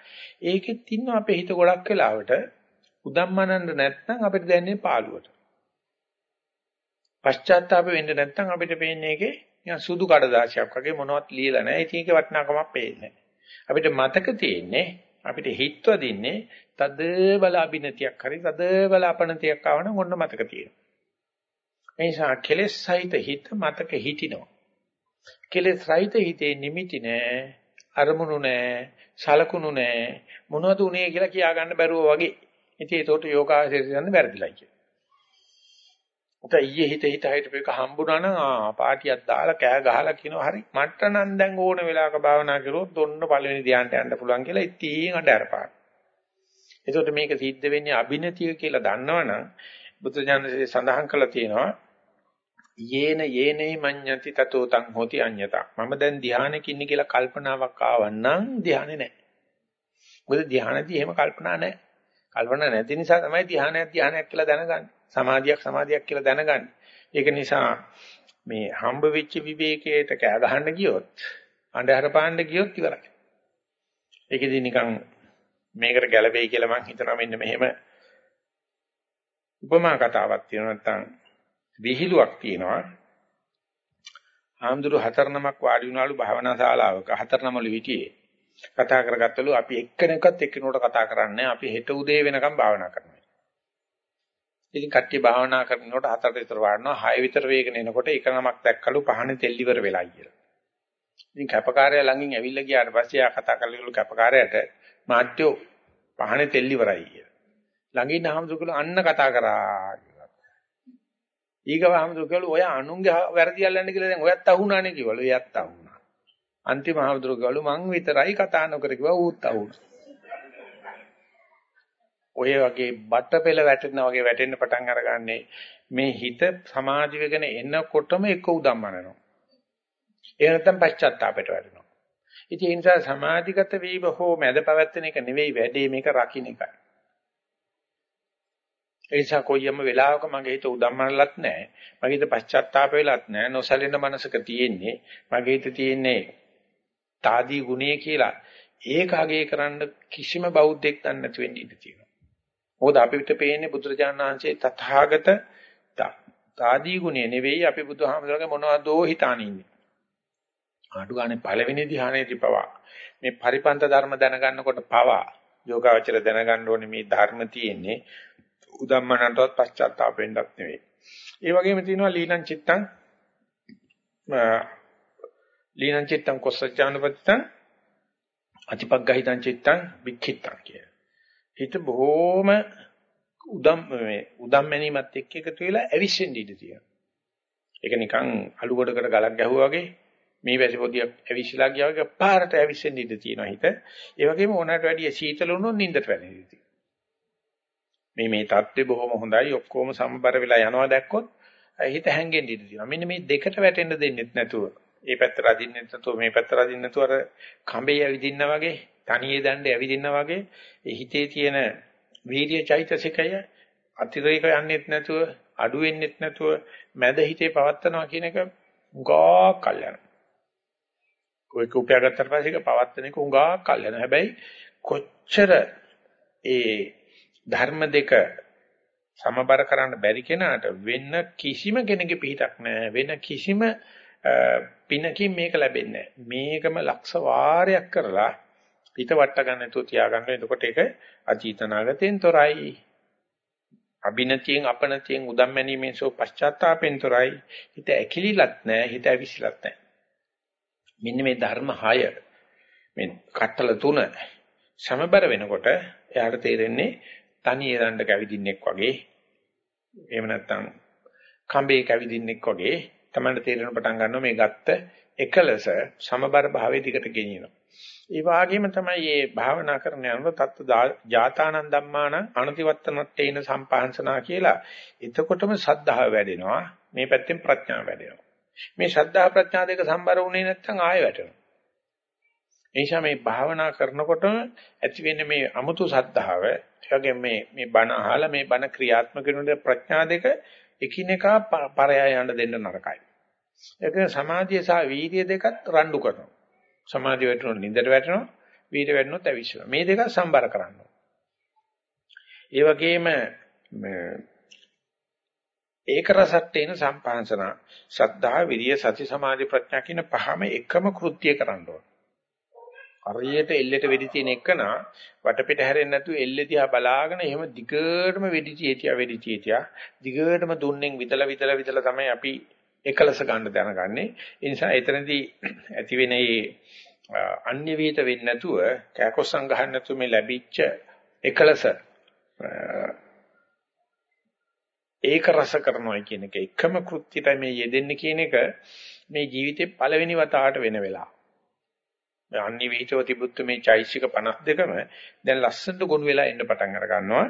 ඒකෙත් ඉන්න අපේ හිත ගොඩක් වෙලාවට උදම්මනන්න නැත්නම් අපිට දැනෙන්නේ පාළුවට. පශ්චාත්තාප වෙන්න නැත්නම් අපිට පේන්නේ ඒකේ නිකන් සුදු කඩදාසියක් වගේ මොනවත් ලියලා නැහැ. ඉතින් ඒකේ වටිනාකමක් පේන්නේ අපිට මතක තියෙන්නේ අපිට හිතව දින්නේ තද බල අබිනතියක් හරි තද බල අපනතියක් ආවනම් ඔන්න මතක තියෙනවා. ඒ නිසා කෙලෙස් සහිත හිත මතක හිටිනවා. කෙලෙස් රහිත හිතේ නිමිති නෑ අරමුණු නෑ සලකුණු නෑ මොනවද උනේ කියලා කියා ගන්න බැරුව වගේ ඉතින් ඒකට යෝගාචරය යන වැරදිලයි කිය. උත ඊයේ හිත හිත හිටපේක හම්බුනා නම් ආ පාටියක් දාලා කෑ ගහලා කියනවා හරි මට නම් දැන් ඕන වෙලාවක භාවනා කරුවොත් ඔන්න පළවෙනි ධ්‍යානට යන්න පුළුවන් කියලා ඉතින් අඬ අරපාන. ඒකට මේක සිද්ධ වෙන්නේ අබිනතිය කියලා දන්නවනම් බුද්ධ ඥානසේ සඳහන් කළා තියෙනවා යේන යේනේ මඤ්ඤති තතෝ තං හෝති අඤ්ඤතා. මම දැන් ධානයක ඉන්නේ කියලා කල්පනාවක් ආවනම් ධානය නැහැ මොකද ධානයේදී එහෙම කල්පනා නැහැ කල්පනා නැති නිසා තමයි ධානයක් ධානයක් කියලා දැනගන්නේ. සමාධියක් සමාධියක් කියලා දැනගන්නේ. ඒක නිසා මේ හම්බ වෙච්ච විවේකයට කෑ ගහන්න ගියොත් අnder පාන්න ගියොත් ඉවරයි. ඒකෙදී නිකන් මේකට ගැළපෙයි කියලා මම හිතනවා මෙන්න මෙහෙම උපමා කතාවක් තියෙනවා නැත්නම් විහිළුවක් තියෙනවා. ආම්දුරු හතර නමක් වාඩි වුණාලු භාවනා ශාලාවක හතර නමලු හිටියේ. කතා කරගත්තලු අපි එක්කෙනෙක්වත් එක්කෙනෙකුට කතා කරන්නේ අපි හෙට උදේ වෙනකම් භාවනා කරනවා. ඉතින් කට්ටිය භාවනා කරනකොට හතර විතර වඩනවා හය විතර වේගන එනකොට එක නමක් දැක්කලු පහනේ තෙල් ඉවර වෙලා කියලා. ඉතින් කැපකාරයා ළඟින් ඇවිල්ලා ගියාට පස්සේ ආ කතා කරලා කැපකාරයාට මාත්‍යෝ පහනේ තෙල් ඉවරයි කියලා. ළඟින් ආහමසුකල අන්න කතා කරා කියලා. ඊගව ආහමසුකල ඔය අනුන්ගේ වැරදි අල්ලන්න කියලා දැන් ඔයත් අහුණානේ කිව්වලු. එයත් අහුණා. අන්තිම ආහමසුකල මං විතරයි කතා නොකර කිව්වා ඌත් අහුණා. ඔය වගේ බට පෙළ වැටෙනා වගේ වැටෙන්න පටන් අරගන්නේ මේ හිත සමාජ වෙගෙන එනකොටම එක උදම්මනනවා. ඒ නැත්තම් පශ්චාත්තාපයට වැටෙනවා. ඉතින් ඒ නිසා සමාධිගත වීම හෝ මැද පැවැත්වෙන එක නෙවෙයි වැඩේ මේක රකින්න එකයි. ඒ නිසා කොයියම් වෙලාවක මගේ හිත උදම්මනලත් නැහැ. මගේ හිත පශ්චාත්තාප වෙලත් නැහැ. නොසැලෙන මනසක තියෙන්නේ. මගේ හිත තියෙන්නේ තාදී ගුණය කියලා. ඒක අගේ කරන්න කිසිම බෞද්ධෙක් දන්නේ නැති වෙන්න ඉඩ තියෙනවා. මොකද අපිට පේන්නේ බුදුරජාණන් වහන්සේ තථාගත තාදී ගුණය නෙවෙයි අපි බුදුහාමුදුරගේ මොනවදෝ හිතාන ඉන්නේ. ආඩු ගානේ පළවෙනි ධ්‍යානයේදී පවා මේ පරිපන්ත ධර්ම දැනගන්නකොට පවා යෝගාවචර දැනගන්න ඕනේ මේ ධර්ම තියෙන්නේ උදම්මනටවත් පශ්චාත්තාප වෙන්නත් නෙවෙයි. ඒ වගේම තියෙනවා ලීනං චිත්තං ලීනං චිත්තං කොස්සජානපත්තං අතිපග්ගහිතං චිත්තං වික්ඛිතං කිය. හිත බොහොම උදම් මේ උදම් මැනීමත් එක්ක එකතු වෙලා ඇවිස්සෙන්න ඉඩ තියෙනවා. ඒක නිකන් අලු කොටකට ගලක් ගැහුවා වගේ මේ වැසි පොදියක් ඇවිස්සලා ගියා වගේ පාරට ඇවිස්සෙන්න ඉඩ තියෙනවා හිත. ඒ වගේම ඕනකට වැඩිය සීතල වුණොත් නිින්දට වැටෙනවා. මේ මේ தත්ත්වය බොහොම හොඳයි ඔක්කොම සම්බර වෙලා යනවා දැක්කොත් හිත හැංගෙන්න ඉඩ තියෙනවා. මෙන්න මේ දෙකට වැටෙන්න දෙන්නෙත් නැතුව, මේ පැත්තට අදින්නෙත් නැතුව, මේ පැත්තට අදින්න නැතුව අර කඹේ ඇවිදින්න වගේ, තනියේ දණ්ඩේ ඇවිදින්න වගේ හිතේ තියෙන වීර්ය චෛතසිකය අතිරේක යන්නෙත් නැතුව, අඩු වෙන්නෙත් නැතුව මැද හිතේ පවත්නවා කියන එක උගා කල් යනවා. කොයික උපයාගත්තට පස්සේ ඒක පවත්තන එක උගා කල් යනවා. හැබැයි කොච්චර ඒ ධර්ම දෙක සමබර කරන්න බැරි කෙනාට වෙන කිසිම කෙනෙකුගේ පිටක් නැහැ. වෙන කිසිම පිනකින් මේක ලැබෙන්නේ මේකම ලක්ෂ වාරයක් කරලා හිත වට ගන්න නැතුව තියාගන්න. එතකොට ඒක අචීතනාගතෙන් තොරයි. අබිනතියෙන් අපනතියෙන් උදම්මැනීමෙන් සෝ පශ්චාත්තාපෙන් තොරයි. හිත ඇකිලිලත් නැහැ. හිත ඇවිසිලත් නැහැ. මෙන්න මේ ධර්ම 6 මේ කට්ටල තුන සමබර වෙනකොට එයාට තේරෙන්නේ තනියේ දණ්ඩ කැවිදින්නෙක් වගේ එහෙම නැත්නම් කඹේ කැවිදින්නෙක් වගේ තමයි තේරෙන පටන් ගන්නවා මේ ගත්ත එකලස සමබර භාවයේ දිකට ගෙනියනවා. ඒ වගේම තමයි මේ භාවනා කරන යනකොට තත්ත ජාතානන් ධම්මාන අනතිවත්තනත්තේන සම්පාංශනා කියලා. එතකොටම සද්ධාව වැඩෙනවා. මේ පැත්තෙන් ප්‍රඥාව වැඩෙනවා. මේ ශ්‍රද්ධා ප්‍රඥා දෙක සම්බර වුණේ නැත්නම් ආයෙ වැටෙනවා. එනිසා මේ භාවනා කරනකොටම ඇති වෙන්නේ මේ අමුතු සද්ධාව, ඒ මේ මේ බණ අහලා මේ බණ ක්‍රියාත්මක කරන ප්‍රඥා දෙක එකිනෙකා පරයය යන්න දෙන්න නරකයි. ඒක සමාධිය සහ වීර්ය දෙකත් රණ්ඩු කරනවා. සමාධිය වැටෙනොත් නින්දට වැටෙනවා, වීර්ය වැටෙනොත් අවිශ්ව. මේ දෙක සම්බර කරනවා. ඒ වගේම ඒක රසට්ටේන සම්පාංශන සද්ධා විරිය සති සමාධි ප්‍රඥා කියන පහම එකම කෘත්‍ය කරන්න ඕන. හරියට එල්ලෙට වෙඩි තියෙන එකන වටපිට හැරෙන්නේ නැතුව එල්ලේ දිහා බලාගෙන එහෙම දිගටම වෙඩි චේතියා වෙඩි චේතියා දිගටම දුන්නෙන් විතල විතල විතල තමයි අපි එකලස ගන්න දැනගන්නේ ඒ නිසා එතනදී ඇති වෙන මේ අන්‍ය විහිත වෙන්නේ නැතුව කෑකොස්සන් ගහන්න නැතුව මේ ලැබිච්ච එකලස ඒක රස කරනවා කියන එක එකම කෘත්‍යයයි මේ යෙදෙන්නේ කියන එක මේ ජීවිතේ පළවෙනි වතාවට වෙන වෙලාව අන්‍ය විහිතව තිබුත් මේ චෛසික 52ම දැන් ලස්සනට ගොනු වෙලා එන්න පටන් අර ගන්නවා.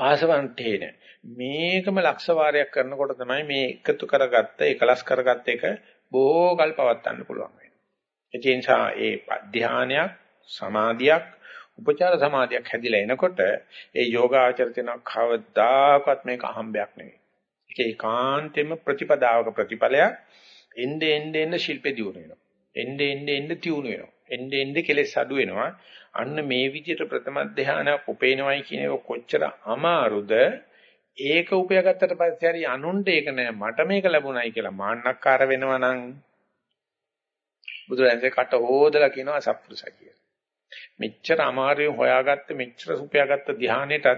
ආසවන්තේන මේකම ලක්ෂ වාරයක් කරනකොට තමයි මේ එකතු කරගත්ත එකලස් කරගත්ත එක බොහෝ කල් පවත්වන්න පුළුවන් වෙන්නේ. ඒ නිසා ඒ ධානයක් සමාධියක් උපචාර සමාධියක් හැදිලා එනකොට ඒ යෝගාචර තියෙන කවදාකවත් මේක අහම්බයක් නෙවෙයි. ඒක ඒකාන්තෙම ප්‍රතිපදාවක ප්‍රතිඵලයක්. එnde ende ende ශිල්පේ දියුණු වෙනවා. එnde ende ende තියුණු වෙනවා. එnde ende කෙලෙස් අඩු වෙනවා. අන්න මේ විදිහට ප්‍රථම ධානයක් උපේනවයි කියන එක කොච්චර අමාරුද ඒක උපයාගත්තට පස්සේ හරි අනුන්ට ඒක නෑ මට මේක ලැබුණයි කියලා මාන්නක්කාර වෙනවා නම් බුදුරජාණන්සේ කට හොදලා කියනවා අසත්පුරුෂයි කියලා. මෙච්චර අමාරුවෙන් හොයාගත්ත මෙච්චර සුපයාගත්ත ධානයටත්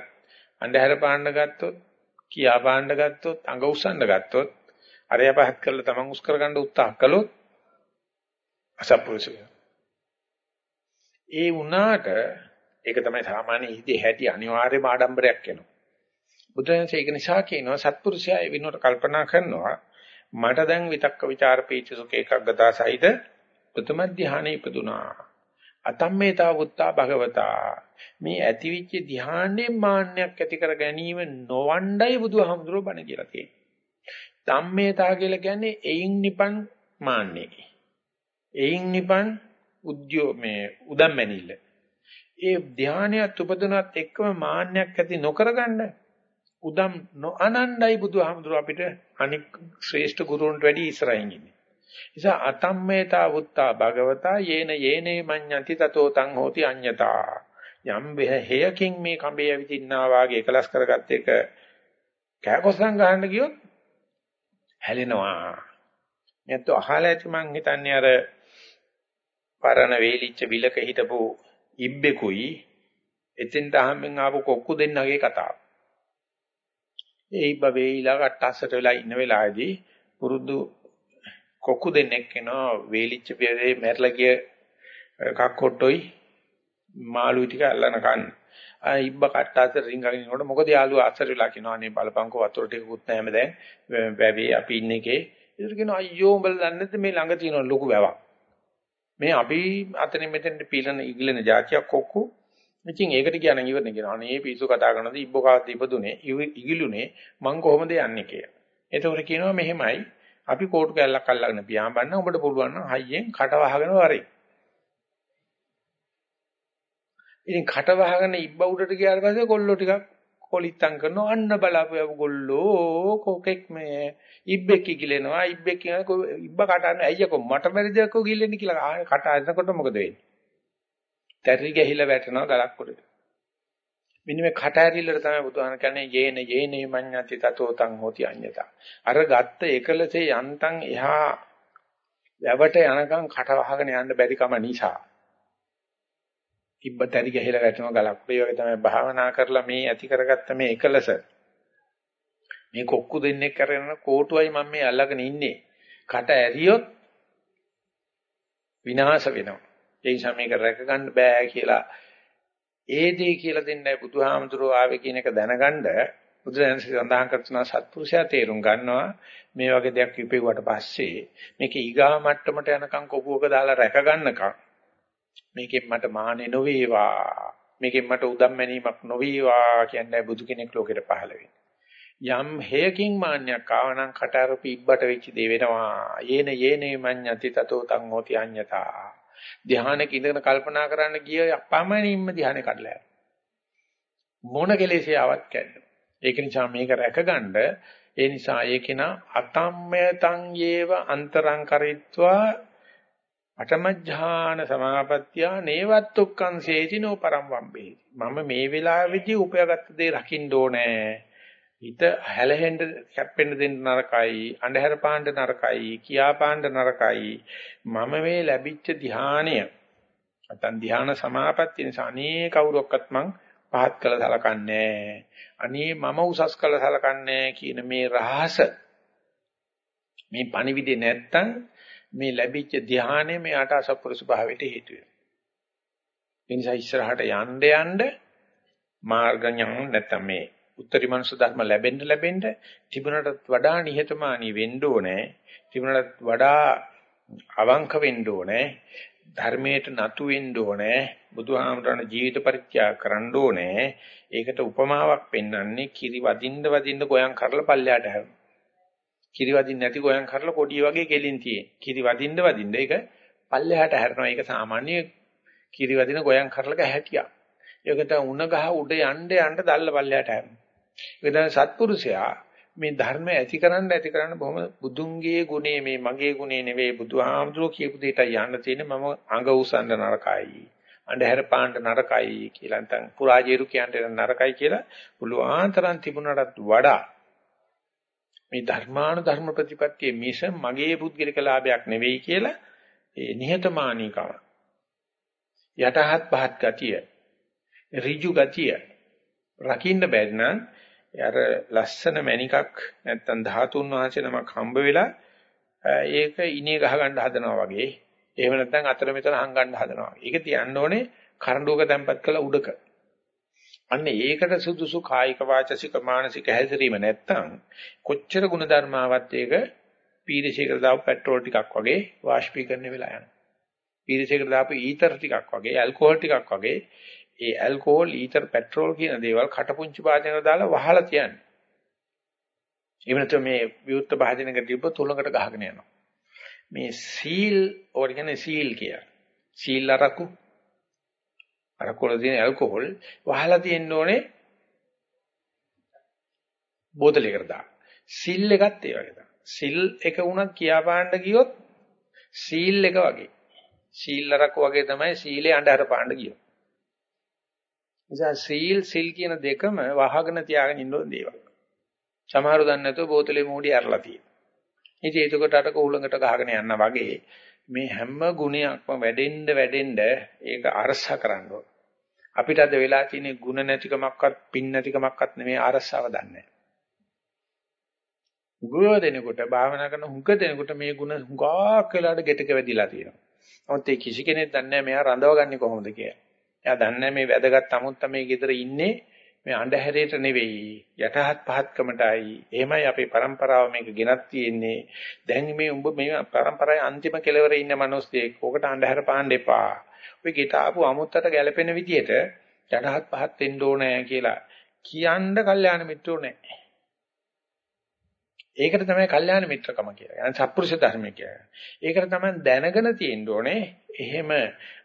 අන්ධහැර පාන්න ගත්තොත් කියා පාන්න ගත්තොත් අඟ උස්සන්න ගත්තොත් අරය පහත් කරලා තමන් උස් කරගන්න උත්සාහ කළොත් අසත්පුරුෂය. ඒ වුණාට ඒක තමයි සාමාන්‍ය හිතේ හැටි අනිවාර්යම ආඩම්බරයක් වෙනවා. බුදුරජාණන්සේ ඒක නිසා කියනවා සත්පුරුෂයා ඒ විනෝඩ කල්පනා කරනවා මට දැන් විතක්ක ਵਿਚාර පීච සුඛ එකග්ගතා සහිත ප්‍රථම ධානය ඉපදුනා. අතම්මේතා වුත්තා භගවතා මේ ඇතිවිච්ච ධානයේ මාන්නයක් ඇති කර ගැනීම නොවණ්ඩයි බුදුහාමුදුරුවෝ බණ කියලා තියෙන්නේ. ධම්මේතා කියලා කියන්නේ එයින් නිපන් මාන්නේ. එයින් නිපන් උද්‍යෝ මේ උදම්මැනිල්ල. ඒ ධානයත් උපදිනවත් එක්කම මාන්නයක් ඇති නොකරගන්න උදම් නොඅනණ්ඩයි බුදුහාමුදුරුව අපිට අනික් ශ්‍රේෂ්ඨ ගුරුවන්ට වැඩි ඉස්සරහින් ඉන්නේ. නිසා අතම්මේතා වුත්තා භගවතා යේන යේනේ මඤ්ඤන්ති තතෝ තං හෝති අඤ්ඤතා. යම් හේයකින් මේ කඹේ ඇවිදින්නා වාගේ එකලස් කරගත්ත එක කෑකොස්සන් ගහන්න ගියොත් හැලෙනවා. නැත්නම් අහලා ඇති මං හිතන්නේ අර පරණ වේලිච්ච විලක හිටපු ඉබ්බෙකුයි එතෙන්ට අහම්ෙන් ආපු කොක්කු දෙන්නගේ කතාව. ඒ ඉබ්බ වේයිලා කට්ටස්සට වෙලා ඉන්න වෙලාවේදී පුරුදු කොක්කු දෙන්නෙක් එනවා වේලිච්ච පිරේ මැරලා ගිය කක්කොට්ටොයි මාළුයි ටික අල්ලන කන්න. ආ ඉබ්බ කට්ටස්සට රින්ගගෙන ඉනකොට මොකද යාළුවා අසර වෙලා කියනවා අනේ බලපංකෝ වතුර ටිකකුත් නැහැම දැන් වැවේ අපි ඉන්නේ එකේ. ඒකට කියනවා අයියෝ උඹලා දන්නේ නැද්ද මේ ළඟ තියෙන ලොකු වැවක්. මේ අපි අතනින් මෙතෙන්ට පීලන ඉගිලෙන જાතියක් කොක්කු. ඉතින් ඒකට කියන ඉවරනේ කියනවා. අනේ පිස්සු කතා කරනද ඉබ්බෝ කාද්ද ඉපදුනේ ඉගිලුනේ මං කොහොමද යන්නේ කියලා. ඒතකොට කියනවා මෙහෙමයි අපි කෝටු කැල්ලක් අල්ලගෙන පියාඹන්න ඔබට පුළුවන් නම් හයියෙන් කට වහගෙන වරේ. ඉතින් කට වහගෙන ඉබ්බ උඩට ගියාට පස්සේ කොල්ලෝ ටිකක් කොලිත්තම් කරනවා අන්න බලාපු ගොල්ලෝ කොකෙක් මේ ඉබ්බෙක් කිලෙනවා ඉබ්බෙක් කියන ඉබ්බ කටන්න අයියකෝ මට බැරිද කො කිල්ලෙන්නේ කියලා කට අරනකොට මොකද වෙන්නේ? තැරි ගහිලා වැටෙනවා ගලක් උඩට. මෙන්න මේ කට ඇරිල්ලට තමයි බුදුහාම කියන්නේ යේන යේනේ මඤ්ඤති තතෝ තං හෝති අඤ්ඤතා. අර ගත්ත එකලසේ යන්තම් එහා වැවට යනකම් කට වහගෙන යන්න බැරි කම නිසා ඉබ්බ තැරි ගහලා වැටෙනවා ගලක්. ඒ වගේ තමයි භාවනා කරලා මේ ඇති කරගත්ත මේ එකලස මේ කොක්කු දෙන්නේ කරන කෝටුවයි මම මේ අල්ලගෙන ඉන්නේ. කට ඇරියොත් විනාශ වෙනවා. ඒ නිසා මේක රැක ගන්න බෑ කියලා ඒ දේ කියලා දෙන්නයි බුදුහාමුදුරුවෝ ආවේ කියන එක දැනගන්න බුදුරජාණන් සඳහන් කරන සත්පුරුෂයා තේරුම් ගන්නවා. මේ වගේ දෙයක් ඉපෙව්වට පස්සේ මේක ඊගා මට්ටමට යනකම් කොපුවක දාලා රැක ගන්නකම් මේකෙන් මට මානෙ නොවේවා. මේකෙන් මට උදම් මැනීමක් නොවේවා කියන්නේ බුදු කෙනෙක් ලෝකෙට පහළ වෙන්නේ. යම් හේයකින් මාන්නයක් ආවනම් කටරපි ඉබ්බට වෙච්ච දේ වෙනවා. යේන යේනේ මඤ්ඤති තතෝ තං හෝති අඤ්ඤතා. ධානයක ඉඳගෙන කල්පනා කරන්න ගිය අපමණින්ම ධානය කඩලා මොන කෙලෙසියාවක් කැඩෙනවා. ඒක නිසා මේක රැකගන්න ඒ නිසා ඒකේන අතම්මයතං යේව අන්තරං කරිත්වා අටමඥාන සමාපත්තිය නේවත්තුක්කං සේතිනෝ පරම් වම්බේ මම මේ වෙලාවේදී උපයාගත්ත දේ රකින්න ඕනේ. හිත හැලහෙන්න කැප්පෙන්න දෙන්න නරකයි අන්ධහැර පාන්න නරකයි කියා පාන්න නරකයි මම මේ ලැබිච්ච ධානය නැත්නම් ධාන සමාපත්තිය නිසා අනේ කවුරක්වත් මං පහත් කළ සලකන්නේ අනේ මම උසස් කළ සලකන්නේ කියන මේ රහස මේ පණිවිඩේ නැත්තම් මේ ලැබිච්ච ධානය මෙයාට අසපුරුෂ භාවයට හේතු වෙනවා. ඒ නිසා ඉස්සරහට යන්න යන්න මාර්ග ඥාන නැත්තම් මේ උත්තරී මනුෂ්‍ය ධර්ම ලැබෙන්න ලැබෙන්න තිබුණටත් වඩා නිහතමානී වෙන්න ඕනේ. තිබුණටත් වඩා අවංක වෙන්න ඕනේ. ධර්මයට නතු වෙන්න ඕනේ. බුදුහාමරණ ජීවිත පරිත්‍යාග කරන්න ඕනේ. ඒකට උපමාවක් පෙන්වන්නේ කිරි වදින්න වදින්න ගෝයන් කරලා පල්ලයට හැරෙනවා. කිරි වදින්න නැති ගෝයන් කරලා කොඩිය වගේ කෙලින් තියෙන. කිරි වදින්න වදින්න ඒක පල්ලෙහාට හැරෙනවා. ඒක සාමාන්‍ය කිරි වදින ගෝයන් කරලක හැටියක්. ඒක තමයි උණ ගහ උඩ යන්න යන්න දැල්ල පල්ලෙහාට හැරෙනවා. ඒක තමයි සත්පුරුෂයා මේ ධර්ම ඇති කරන්න ඇති කරන්න බොහොම බුදුන්ගේ ගුණේ මේ මගේ ගුණේ නෙවෙයි බුදුහාමුදුරුවෝ කියපු දෙයට යන්න තියෙන්නේ මම අඟ උසන්න නරකයි. අන්ධහැර පාන්න නරකයි කියලා නැත්නම් පුරාජේරු කියන්න නරකයි කියලා පුළුවන් තරම් තිබුණටත් වඩා මේ ධර්මාන ධර්ම ප්‍රතිපත්තියේ මිස මගේ පුද්ගලික ලාභයක් නෙවෙයි කියලා ඒ නිහතමානීකම යටහත් පහත් ගතිය ඍජු ගතිය රකින්න බැරි නම් අර ලස්සන මණිකක් නැත්තම් ධාතුන් වහන්සේ නමක් හම්බ වෙලා ඒක ඉනේ ගහ ගන්න හදනවා වගේ එහෙම නැත්නම් අතර මෙතන හංගන්න හදනවා. ඒක තියන්න ඕනේ කරඬුවක තැම්පත් කළ උඩක. අන්න ඒකට සුදුසු කායික වාචසික මානසික හැසිරීම නැත්තම් කොච්චර ಗುಣධර්මාවත් ඒක පීරිසයකට දාපු පෙට්‍රෝල් ටිකක් වගේ වාෂ්පීකරණය වෙලා යනවා. පීරිසයකට දාපු ඊතර ටිකක් වගේ ඇල්කොහොල් ටිකක් වගේ ඒ ඇල්කොහොල් ඊතර පෙට්‍රෝල් කියන දේවල් කටපුංචි භාජනවල දාලා වහලා තියන්නේ. එහෙම නැත්නම් මේ විවුර්ත භාජනයක තිබ්බ තුලකට ගහගෙන යනවා. මේ සීල් ඕකට කියන්නේ සීල් කියලා. සීල් අරකු අරකු වල තියෙන ඇල්කොහොල් වහලා තියෙන්න ඕනේ බෝතලයකට දාන්න. සිල් එකත් ඒ වගේ තමයි. සිල් එක වුණත් කියා පාන්න ගියොත් සීල් එක වගේ. සීල් අරකු වගේ තමයි සීලේ අඬහැර පාන්න ගියොත්. නිසා සීල් සිල් කියන දෙකම වහගෙන තියාගෙන ඉන්න ඕන දේවල්. සමහරව දන්නේ නැතුව බෝතලේ මූඩි අරලා තියෙනවා. ඉතින් එතකොට අරක උලඟට ගහගෙන යනවා වගේ මේ හැම ගුණයක්ම වැඩෙන්න වැඩෙන්න ඒක අරස කරන්න ඕන. අපිට අද වෙලා තියෙන ಗುಣ නැතිකමක්වත් පින් නැතිකමක්වත් නෙමෙයි අරසාව දන්නේ. ගුණ දෙනකොට භාවනා කරන හුඟ දෙනකොට මේ ಗುಣ හුඟක් වෙලාට ගෙටක වැදිලා තියෙනවා. නමුත් ඒ කිසි කෙනෙක් දන්නේ නැහැ මෙයා රඳවගන්නේ කොහොමද කියලා. එයා දන්නේ මේ වැදගත් 아무ත්ත මේ ගෙදර ඉන්නේ මේ අඳුරේට නෙවෙයි යටහත් පහත්කමටයි. එහෙමයි අපේ પરම්පරාව මේක ගෙනත් තියෙන්නේ. දැන් මේ උඹ මේ પરම්පරාවේ අන්තිම කෙළවරේ ඉන්න මිනිස්සෙක්. ඕකට අඳුර පාන්න එපා. ඔය ගෙට ආපු 아무ත්තට ගැළපෙන විදියට යටහත් පහත් වෙන්න ඕනේ කියලා කියන්න කල්යාණ මිත්‍රෝ නැහැ. ඒකට තමයි කල්යාණ මිත්‍රකම කියලා. يعني සත්පුරුෂ ධර්ම කියලා. ඒකට තමයි දැනගෙන තියෙන්න ඕනේ. එහෙම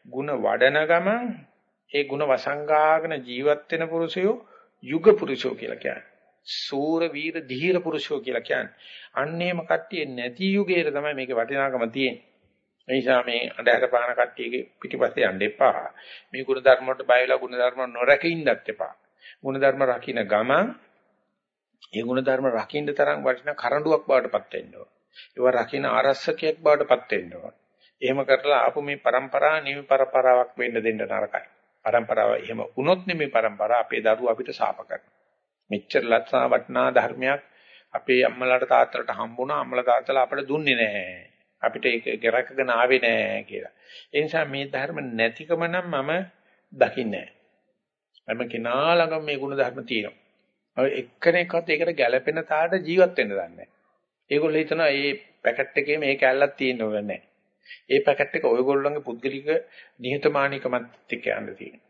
ಗುಣ වඩන ගමන් ඒ ಗುಣ වසංගාගෙන ජීවත් වෙන පුරුෂයෝ යුග පුරුෂයෝ කියලා කියන්නේ. සූර වීර ධීර පුරුෂයෝ කියලා කියන්නේ. අන්නේම කට්ටිය නැති යුගයේ තමයි මේකේ වටිනාකම තියෙන්නේ. ඒ නිසා මේ අඳහර පහන කට්ටියගේ පිටිපස්සේ යන්න එපා. මේ ගුණ ධර්ම වලට බය වෙලා ගුණ ධර්ම නොරකින්නත් එපා. ගුණ ධර්ම රකින්න ගමන් ඒ ගුණ ධර්ම රකින්න තරම් වටිනා කරඬුවක් බවටපත් වෙන්න ඕන. ඒවා රකින්න ආරස්සකයක් බවටපත් වෙන්න ඕන. එහෙම කරලා ආපු මේ પરම්පරා නිවි પરම්පරාවක් වෙන්න දෙන්න නරකයි. પરම්පරාව එහෙම වුණොත් නෙමේ પરම්පරාව අපේ දරුවෝ අපිට සාප කරනවා. මෙච්චර ලස්සන වටිනා ධර්මයක් අපේ අම්මලාට තාත්තලාට හම්බුණා අම්මලා තාත්තලා අපිට දුන්නේ නැහැ. අපිට ඒක ගරකගෙන ආවේ නැහැ කියලා. ඒ නිසා මේ ධර්ම නැතිකම නම් මම දකින්නේ නැහැ. මම කිනා ළඟම මේ ගුණ ධර්ම තියෙනවා. අපි එක්කෙනෙක්වත් ඒකට ගැළපෙන තාලට ජීවත් වෙන්න දන්නේ නැහැ. ඒගොල්ලෝ හිතනවා මේ පැකට් එකේ මේ කැල්ලක් තියෙන්න ඕනේ නැහැ. ඒ පැකට් එක ඔයගොල්ලෝගේ පුද්ගලික නිහතමානීකමත් එක්ක යන්න තියෙනවා.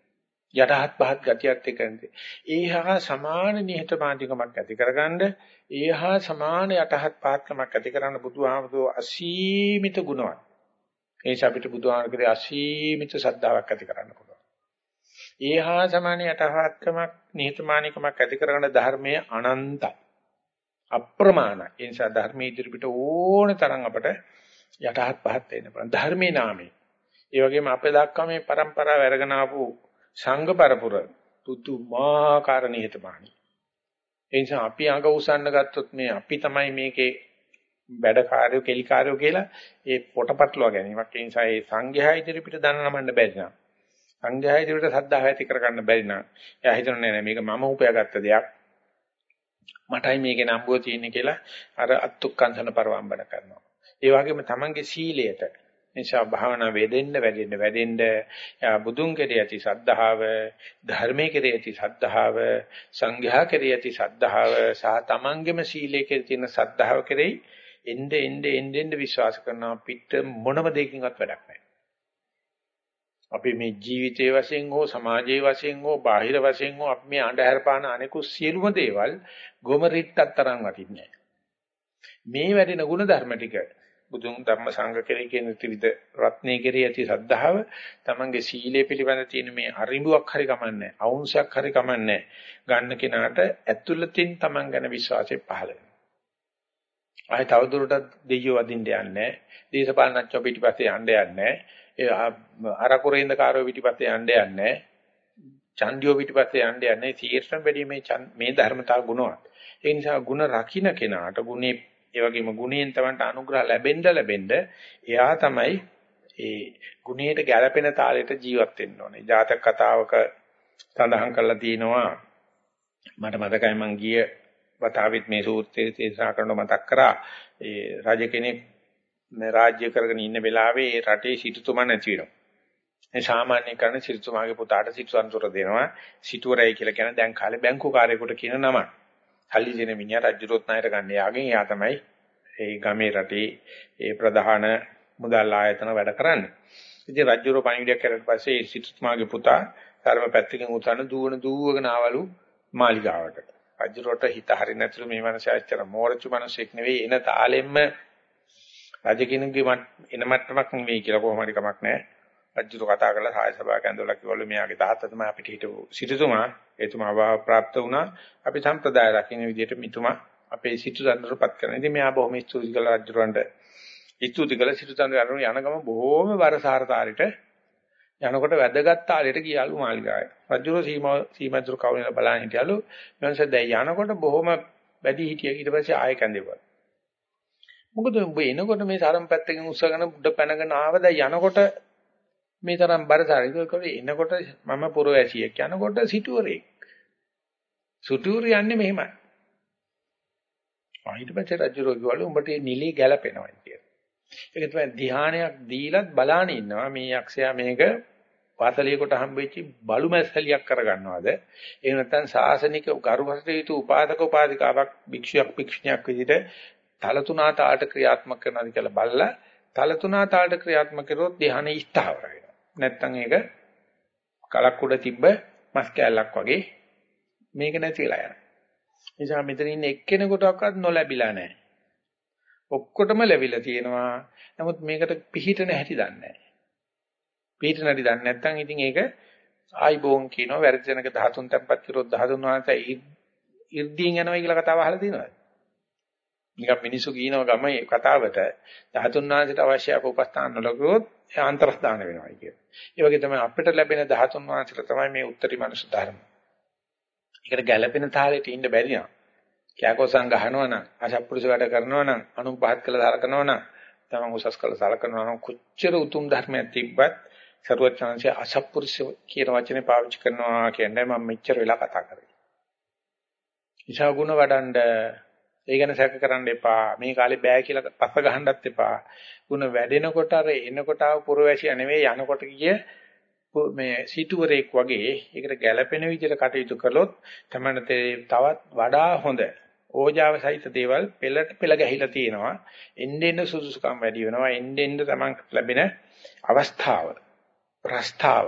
යටහත් පහත් ගතියත් එක්ක යන්නේ. ඒහා සමාන නිහතමානීකමක් ඇති කරගන්න, ඒහා සමාන යටහත් පහත්කමක් ඇති කරන්න බුදුහාමුදුරුවෝ අසීමිත ගුණවත්. ඒ නිසා අපිට බුදුහාමුදුරුවෝ අසීමිත ශ්‍රද්ධාවක් ඇති කරන්න පුළුවන්. ඒහා සමාන යටහත්කමක් නිහතමානීකමක් ඇති කරගන්න ධර්මයේ අනන්තයි. අප්‍රමාණයි. ඒ නිසා ධර්මයේ ඉදිරිපිට ඕන තරම් අපට යටහත් පහත් වෙන්න පුළුවන් ධර්මයේ නාමයෙන්. ඒ වගේම අපේ දක්වා මේ પરම්පරාව අරගෙන ආපු සංඝ පරපුර පුදුමාකාර නිහතමානී. ඒ නිසා අපි අඟ උසන්න ගත්තොත් මේ අපි තමයි මේකේ වැඩකාරයෝ කෙලිකාරයෝ කියලා ඒ පොටපටලවා ගැනීමක්. ඒ නිසා ඒ සංඝයා ඉදිරිපිට දන නමන්න බැරි නම් සංඝයා ඉදිරියට සද්ධාව ඇති කරගන්න බැරි නම් එයා හිතන්නේ නෑ මේක මම උපයාගත්ත දෙයක්. මටයි මේකේ නම්බුව තියෙන්නේ කියලා අර අත්ුක්කංශන පරවම්බන කරනවා. ඒ වගේම තමන්ගේ සීලයට නිසා භාවනා වේදෙන්න වැඩෙන්න වැඩෙන්න බුදුන් කෙරෙහි ඇති සද්ධාව ධර්මයේ කෙරෙහි ඇති සද්ධාව සංඝයා කෙරෙහි ඇති සද්ධාව සහ තමන්ගේම සීලයේ කෙරෙහි තියෙන සද්ධාව කෙරෙහි එnde ende ende ende විශ්වාස කරනවා පිට මොනම දෙයකින්වත් වැඩක් නැහැ. අපි මේ ජීවිතයේ වශයෙන් හෝ සමාජයේ වශයෙන් හෝ බාහිර වශයෙන් හෝ අපි මේ අඳුර පාන අනෙකු සියලුම දේවල් ගොමරිට්ටක් තරම් වටින්නේ මේ වැඩෙන ගුණ ධර්ම ටික බුදුන් ධර්ම සංඝ කෙරෙහි කියන ත්‍රිවිධ රත්නයේ කෙරෙහි ඇති සද්ධාව තමන්ගේ සීලය පිළිබඳ තියෙන මේ අරිඹුවක් හරි කමන්නේ අවුන්සයක් හරි කමන්නේ ගන්න කෙනාට ඇතුළතින් තමන් ගැන විශ්වාසය පහළ වෙනවා. ආය තවදුරටත් දෙයියෝ වදින්න යන්නේ දේශපාලනච්චෝ පිටිපස්සේ යන්න යන්නේ ඒ අරකුරේන්ද කාරෝ පිටිපස්සේ යන්න යන්නේ චන්දියෝ පිටිපස්සේ යන්න යන්නේ තීර්ෂම් වැඩි මේ මේ ධර්මතාව ගුණවත්. ඒ නිසා ಗುಣ රකින්න කෙනාට ගුණේ ඒ වගේම ගුණයෙන් තමන්ට අනුග්‍රහ ලැබෙන්න ලැබෙන්න එයා තමයි ඒ ගුණයට ගැළපෙන තාලෙට ජීවත් වෙන්න ඕනේ. ජාතක කතාවක සඳහන් කරලා තියෙනවා මට මතකයි මං ගිය වතාවෙත් මේ සූත්‍රයේ තේසා කරන මතක් කරා ඒ රජ කෙනෙක් රාජ්‍ය කරගෙන ඉන්න වෙලාවේ ඒ රටේ සිටුතුමා නැති වෙනවා. ඒ සාමාන්‍ය කරන සිටුතුමාගේ පුතාට සිටු අන්තර දෙනවා. සිටුවරයි කියලා කියන දැන් කාලේ බැංකු කාර්යයකට කියන නම. හල්ලි දෙන මිනිහා රජුරොත් නායට ගන්න යාගෙන් එයා තමයි ඒ ගමේ රටේ ඒ ප්‍රධාන මුදල් ආයතන වැඩ කරන්නේ. ඉතින් රජුරෝ පණිවිඩයක් කරලා පස්සේ සිටුතුමාගේ පුතා ධර්ම පැත්තකින් උතන දුවන දුවගෙන ආවලු මාලිගාවට. රජුරට හිත හරිය නැතුළු මේ මනස ඇත්තට මෝරචු මනසෙක් නෙවෙයි එන තාලෙම්ම රජ කෙනෙකුගේ එන මට්ටමක් නෙවෙයි කියලා කොහොම හරි කමක් නැහැ. රජුර කතා කරලා සාය සභාවක ඇඳලා කිව්වලු මෙයාගේ තාත්තා තමයි අපිට හිටපු සිටුතුමා. එතුමා වාව પ્રાપ્ત වුණා. අපි සම්ප්‍රදාය රකින්න විදිහට මිතුමා අපේ සිටුදන්නරපත් කරනවා. ඉතින් මෙයා බොහොම ස්තුති කළා රජුරන්ට. ස්තුති කළා සිටුදන්න යන ගම බොහොම වරසාරතාරිට යනකොට වැදගත් තාලෙට ගියාලු මාලිගාවේ. රජුරෝ සීමා සීමාතුරු කවුරුන බලන්න හිටියලු. මනස දැන් යනකොට බොහොම වැඩි හිටිය ඊට පස්සේ ආයෙ කැඳෙවුවා. මොකද ඔබ එනකොට මේ සරම් පැත්තකින් උස්සගෙන උඩ පැනගෙන ආව දැන් යනකොට මේ තරම් බරසාරි ඒකෝට එනකොට මම පුරවැසියෙක් යනකොට සිටුවරෙක්. සිටුවර යන්නේ මෙහෙමයි. ඊට පස්සේ රජුරෝ කිව්වලු උඹට නිලී ගැලපෙනවා කියලා. ඒක තමයි ධානයක් දීලත් බලාන ඉන්නවා මේ යක්ෂයා මේක වාතලියකට හම්බෙච්ච බලු මැස්සලියක් කරගන්නවද එහෙම නැත්නම් සාසනික ගරුහසට යුතු උපාදක උපාදිකාවක් භික්ෂුවක් භික්ෂුණියක් විදිහට තල තුනා තාලට ක්‍රියාත්මක කරනවාද කියලා බලලා තල තුනා තාලට ක්‍රියාත්මක කරොත් ධානය ස්ථාවර වෙනවා නැත්නම් ඒක කලක් උඩ තිබ්බ මස් කෑල්ලක් වගේ මේක නැතිලා යනවා නිසා මෙතන ඉන්න එක්කෙනෙකුටවත් නොලැබිලා නැහැ ඔක්කොටම ලැබිලා තියෙනවා. නමුත් මේකට පිහිටන හැටි දන්නේ නැහැ. පිහිටන හැටි දන්නේ නැත්නම් ඉතින් ඒක ආයිබෝන් කියනවා වැරදි තැනක 13 තැම්පත් කරොත් 13 වහන්සේ ඉර්ධියෙන් යනවා කියලා කතාව අහලා තියෙනවද? නිකන් මිනිස්සු කියනවා ගම මේ කතාවට 13 වහන්සේට අවශ්‍ය අපෝපස්ථාන නොලකුවොත් ඒ අන්තරස්ථාන වෙනවා කියලා. ඒ වගේ තමයි අපිට ලැබෙන 13 වහන්සේට තමයි මේ උත්තරී මනුෂ්‍ය ධර්ම. ඒකට ගැළපෙන තාලෙට ඉන්න බැරි නම් කෑකොසම් ගහනවා නම් අසත්පුරුෂ වැඩ කරනවා නම් අනුන් පහත් කළ සලකනවා නම් තමන් උසස් කළ සලකනවා නම් කොච්චර උතුම් ධර්මයක් තිබ්බත් සරුවචාන්සේ අසත්පුරුෂ කියන වචනේ පාවිච්චි කරනවා කියන්නේ මම මෙච්චර වෙලා කතා කරේ. ඉෂා ගුණ වඩන්ඩ ඒ ගැන සැක කරන්න එපා. මේ කාලේ බෑ කියලා පස්ස ගහන්නත් එපා. ගුණ වැඩෙනකොට අර එනකොට ආව පුරවැසිය නෙවෙයි යනකොට ගිය මේ සිටුවරේක් වගේ ඒකට ගැළපෙන විදිහට කටයුතු කළොත් තමයි තවත් වඩා හොඳ ඕජාව සහිත දේවල් පෙළට පෙළ ගැහිලා තියෙනවා. එන්න එන්න සුදුසුකම් වැඩි වෙනවා. එන්න එන්න තමන් ලැබෙන අවස්ථාව, ප්‍රස්තාව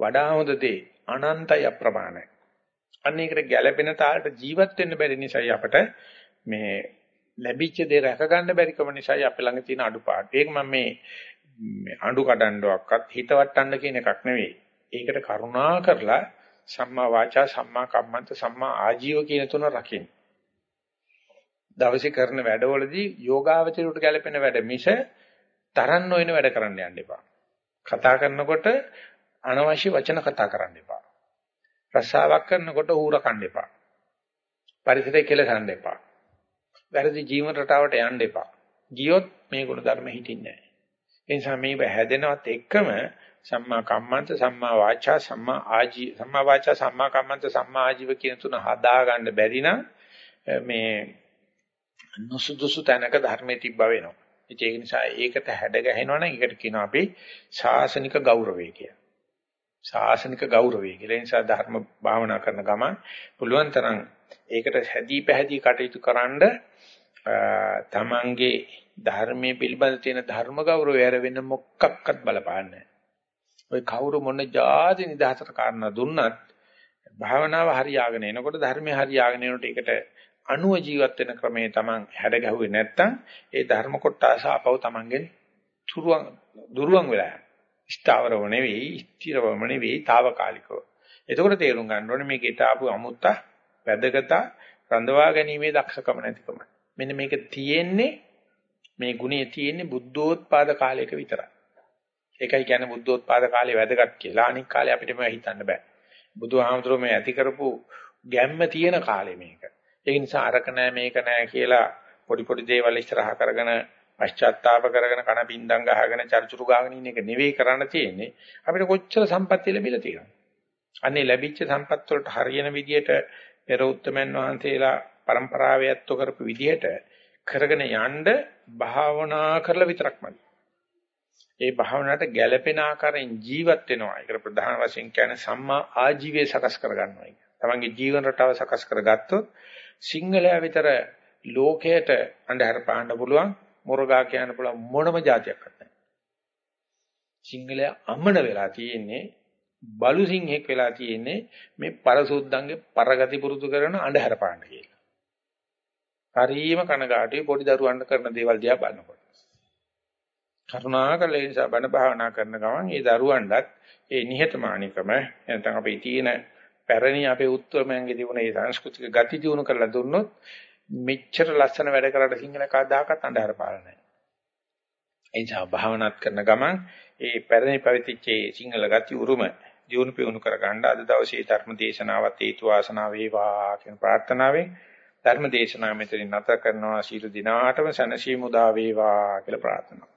වඩා හොඳ දේ අනන්තය අප්‍රමාණයි. අන්න ඒකට ගැළපෙන තාලට ජීවත් වෙන්න බැරි නිසායි අපට මේ ලැබිච්ච දේ රැක ගන්න බැරිකම නිසායි අපේ ළඟ තියෙන අඩුපාඩු. ඒක මම මේ අඬු කඩන්නවක්වත් හිතවට්ටන්න කියන එකක් නෙවෙයි. ඒකට කරුණා කරලා සම්මා වාචා සම්මා කම්මන්ත සම්මා ආජීව කියන තුන රකින්න. දවසේ කරන වැඩවලදී යෝගාවචරයට ගැලපෙන වැඩ මිස තරන් නොවන වැඩ කරන්න යන්න එපා. කතා කරනකොට අනවශ්‍ය වචන කතා කරන්න එපා. රසාවක් කරනකොට ඌර කන්න එපා. පරිසරය කෙලසන්න එපා. වැරදි ජීවන රටාවට යන්න එපා. ගියොත් මේ ගුණ ධර්ම හිටින්නේ නැහැ. ඒ නිසා මේව හැදෙනවත් එක්කම සම්මා කම්මන්ත සම්මා වාචා සම්මා ආජී සම්මා වාචා සම්මා කම්මන්ත සම්මා ආජීව කියන තුන හදා ගන්න බැරි නම් මේ නුසුදුසු තැනක ධර්මයේ තිබ්බ වෙනවා. ඒක නිසා ඒකට හැඩ ගැහෙනවා නම් ඒකට කියනවා අපි ශාසනික ගෞරවය කියලා. ශාසනික ගෞරවය කියලා. ඒ නිසා ධර්ම භාවනා කරන ගමන් පුළුවන් තරම් ඒකට හැදී පැහැදී කටයුතු කරන්ඩ තමන්ගේ ධර්මයේ පිළිබඳ තියෙන ධර්ම ගෞරවය ඇර වෙන මොකක්වත් බලපාන්නේ ඔය කවුරු මොන જાති නිදහසට කාරණා දුන්නත් භාවනාව හරියාගෙන එනකොට ධර්මයේ හරියාගෙන එනකොට ඒකට අනුව ජීවත් වෙන ක්‍රමයේ Taman හැඩ ගැහුවේ නැත්තම් ඒ ධර්ම කොටස අපව Tamanගෙන් තුරුවන් දුරුවන් වෙලා යනවා. ස්ථාවරව නෙවෙයි, ස්ථිරවම නෙවෙයි, తాවකාලිකව. එතකොට තේරුම් ගන්න ඕනේ මේකට ආපු අමුත්ත වැදගත රඳවා ගැනීමේ දක්ෂකම නැතිකම. මෙන්න මේක තියෙන්නේ මේ ගුණය තියෙන්නේ බුද්ධෝත්පාද කාලයක විතරයි. ඒකයි කියන්නේ බුද්ධෝත්පාද කාලේ වැදගත් කියලා. අනික් කාලේ අපිට මේවා හිතන්න බෑ. බුදුහාමුදුරුවෝ මේ ඇති කරපු ගැම්ම තියෙන කාලේ මේක. ඒ නිසා අරක නෑ මේක නෑ කියලා පොඩි පොඩි දේවල් ඉස්සරහා කරගෙන පශ්චාත්තාප කරගෙන කන පින්දම් ගහගෙන චර්චුරු ගාගෙන ඉන්න එක නෙවෙයි කරන්න තියෙන්නේ. අපිට කොච්චර සම්පත්තිය ලැබිලා තියෙනවද? අන්නේ ලැබිච්ච සම්පත් වලට හරියන විදියට පෙර උත්තමයන් වහන්සේලා પરම්පරාවේ ඇත්ත කරපු විදිහට කරගෙන යන්න භාවනා කරලා විතරක්මයි. ඒ භාවනාවට ගැළපෙන ආකාරයෙන් ජීවත් වෙනවා. ඒකට ප්‍රධාන වශයෙන් කියන්නේ සම්මා ආජීවය සකස් කරගන්නවා කියන. තමන්ගේ ජීවන රටාව සකස් කරගත්තොත් සිංහලයා විතර ලෝකයට අඳුර පාන්න පුළුවන්, මොරගා කියන්න පුළුවන් මොනම જાතියක් නැහැ. සිංහලයා අමන වෙලා තියෙන්නේ බලු සිංහෙක් වෙලා තියෙන්නේ මේ පරසුද්දන්ගේ පරගති පුරුදු කරන අඳුර පාන්න කියලා. හරීම කනගාටුයි පොඩි දරුවන්ට කරන දේවල් දිහා බලනකොට. කරුණාකරලා ඒ නිසා බණ භාවනා කරන ගමන් ඒ දරුවන්ටත් ඒ නිහතමානීකම නැත්නම් අපේ තියෙන පැරණි අපේ උත්තරමයන්ගේ තිබුණ ඒ සංස්කෘතික ගති දිනු කරලා දුන්නොත් මෙච්චර ලස්සන වැඩ කරලා සිංහල කවදාකවත් අඳහර පාලා නැහැ. ඒ නිසා භාවනාත් කරන ගමන් ඒ පැරණි පරිතිච්ච සිංහල ගති උරුම දිනු පියුණු කර ගන්න අද දවසේ ධර්ම දේශනාවත් හේතු වාසනා වේවා කියන ප්‍රාර්ථනාවෙන් ධර්ම දේශනාව මෙතනින් නැත කරනවා. ශීල දිනාටම සනසීමු දා වේවා කියලා ප්‍රාර්ථනා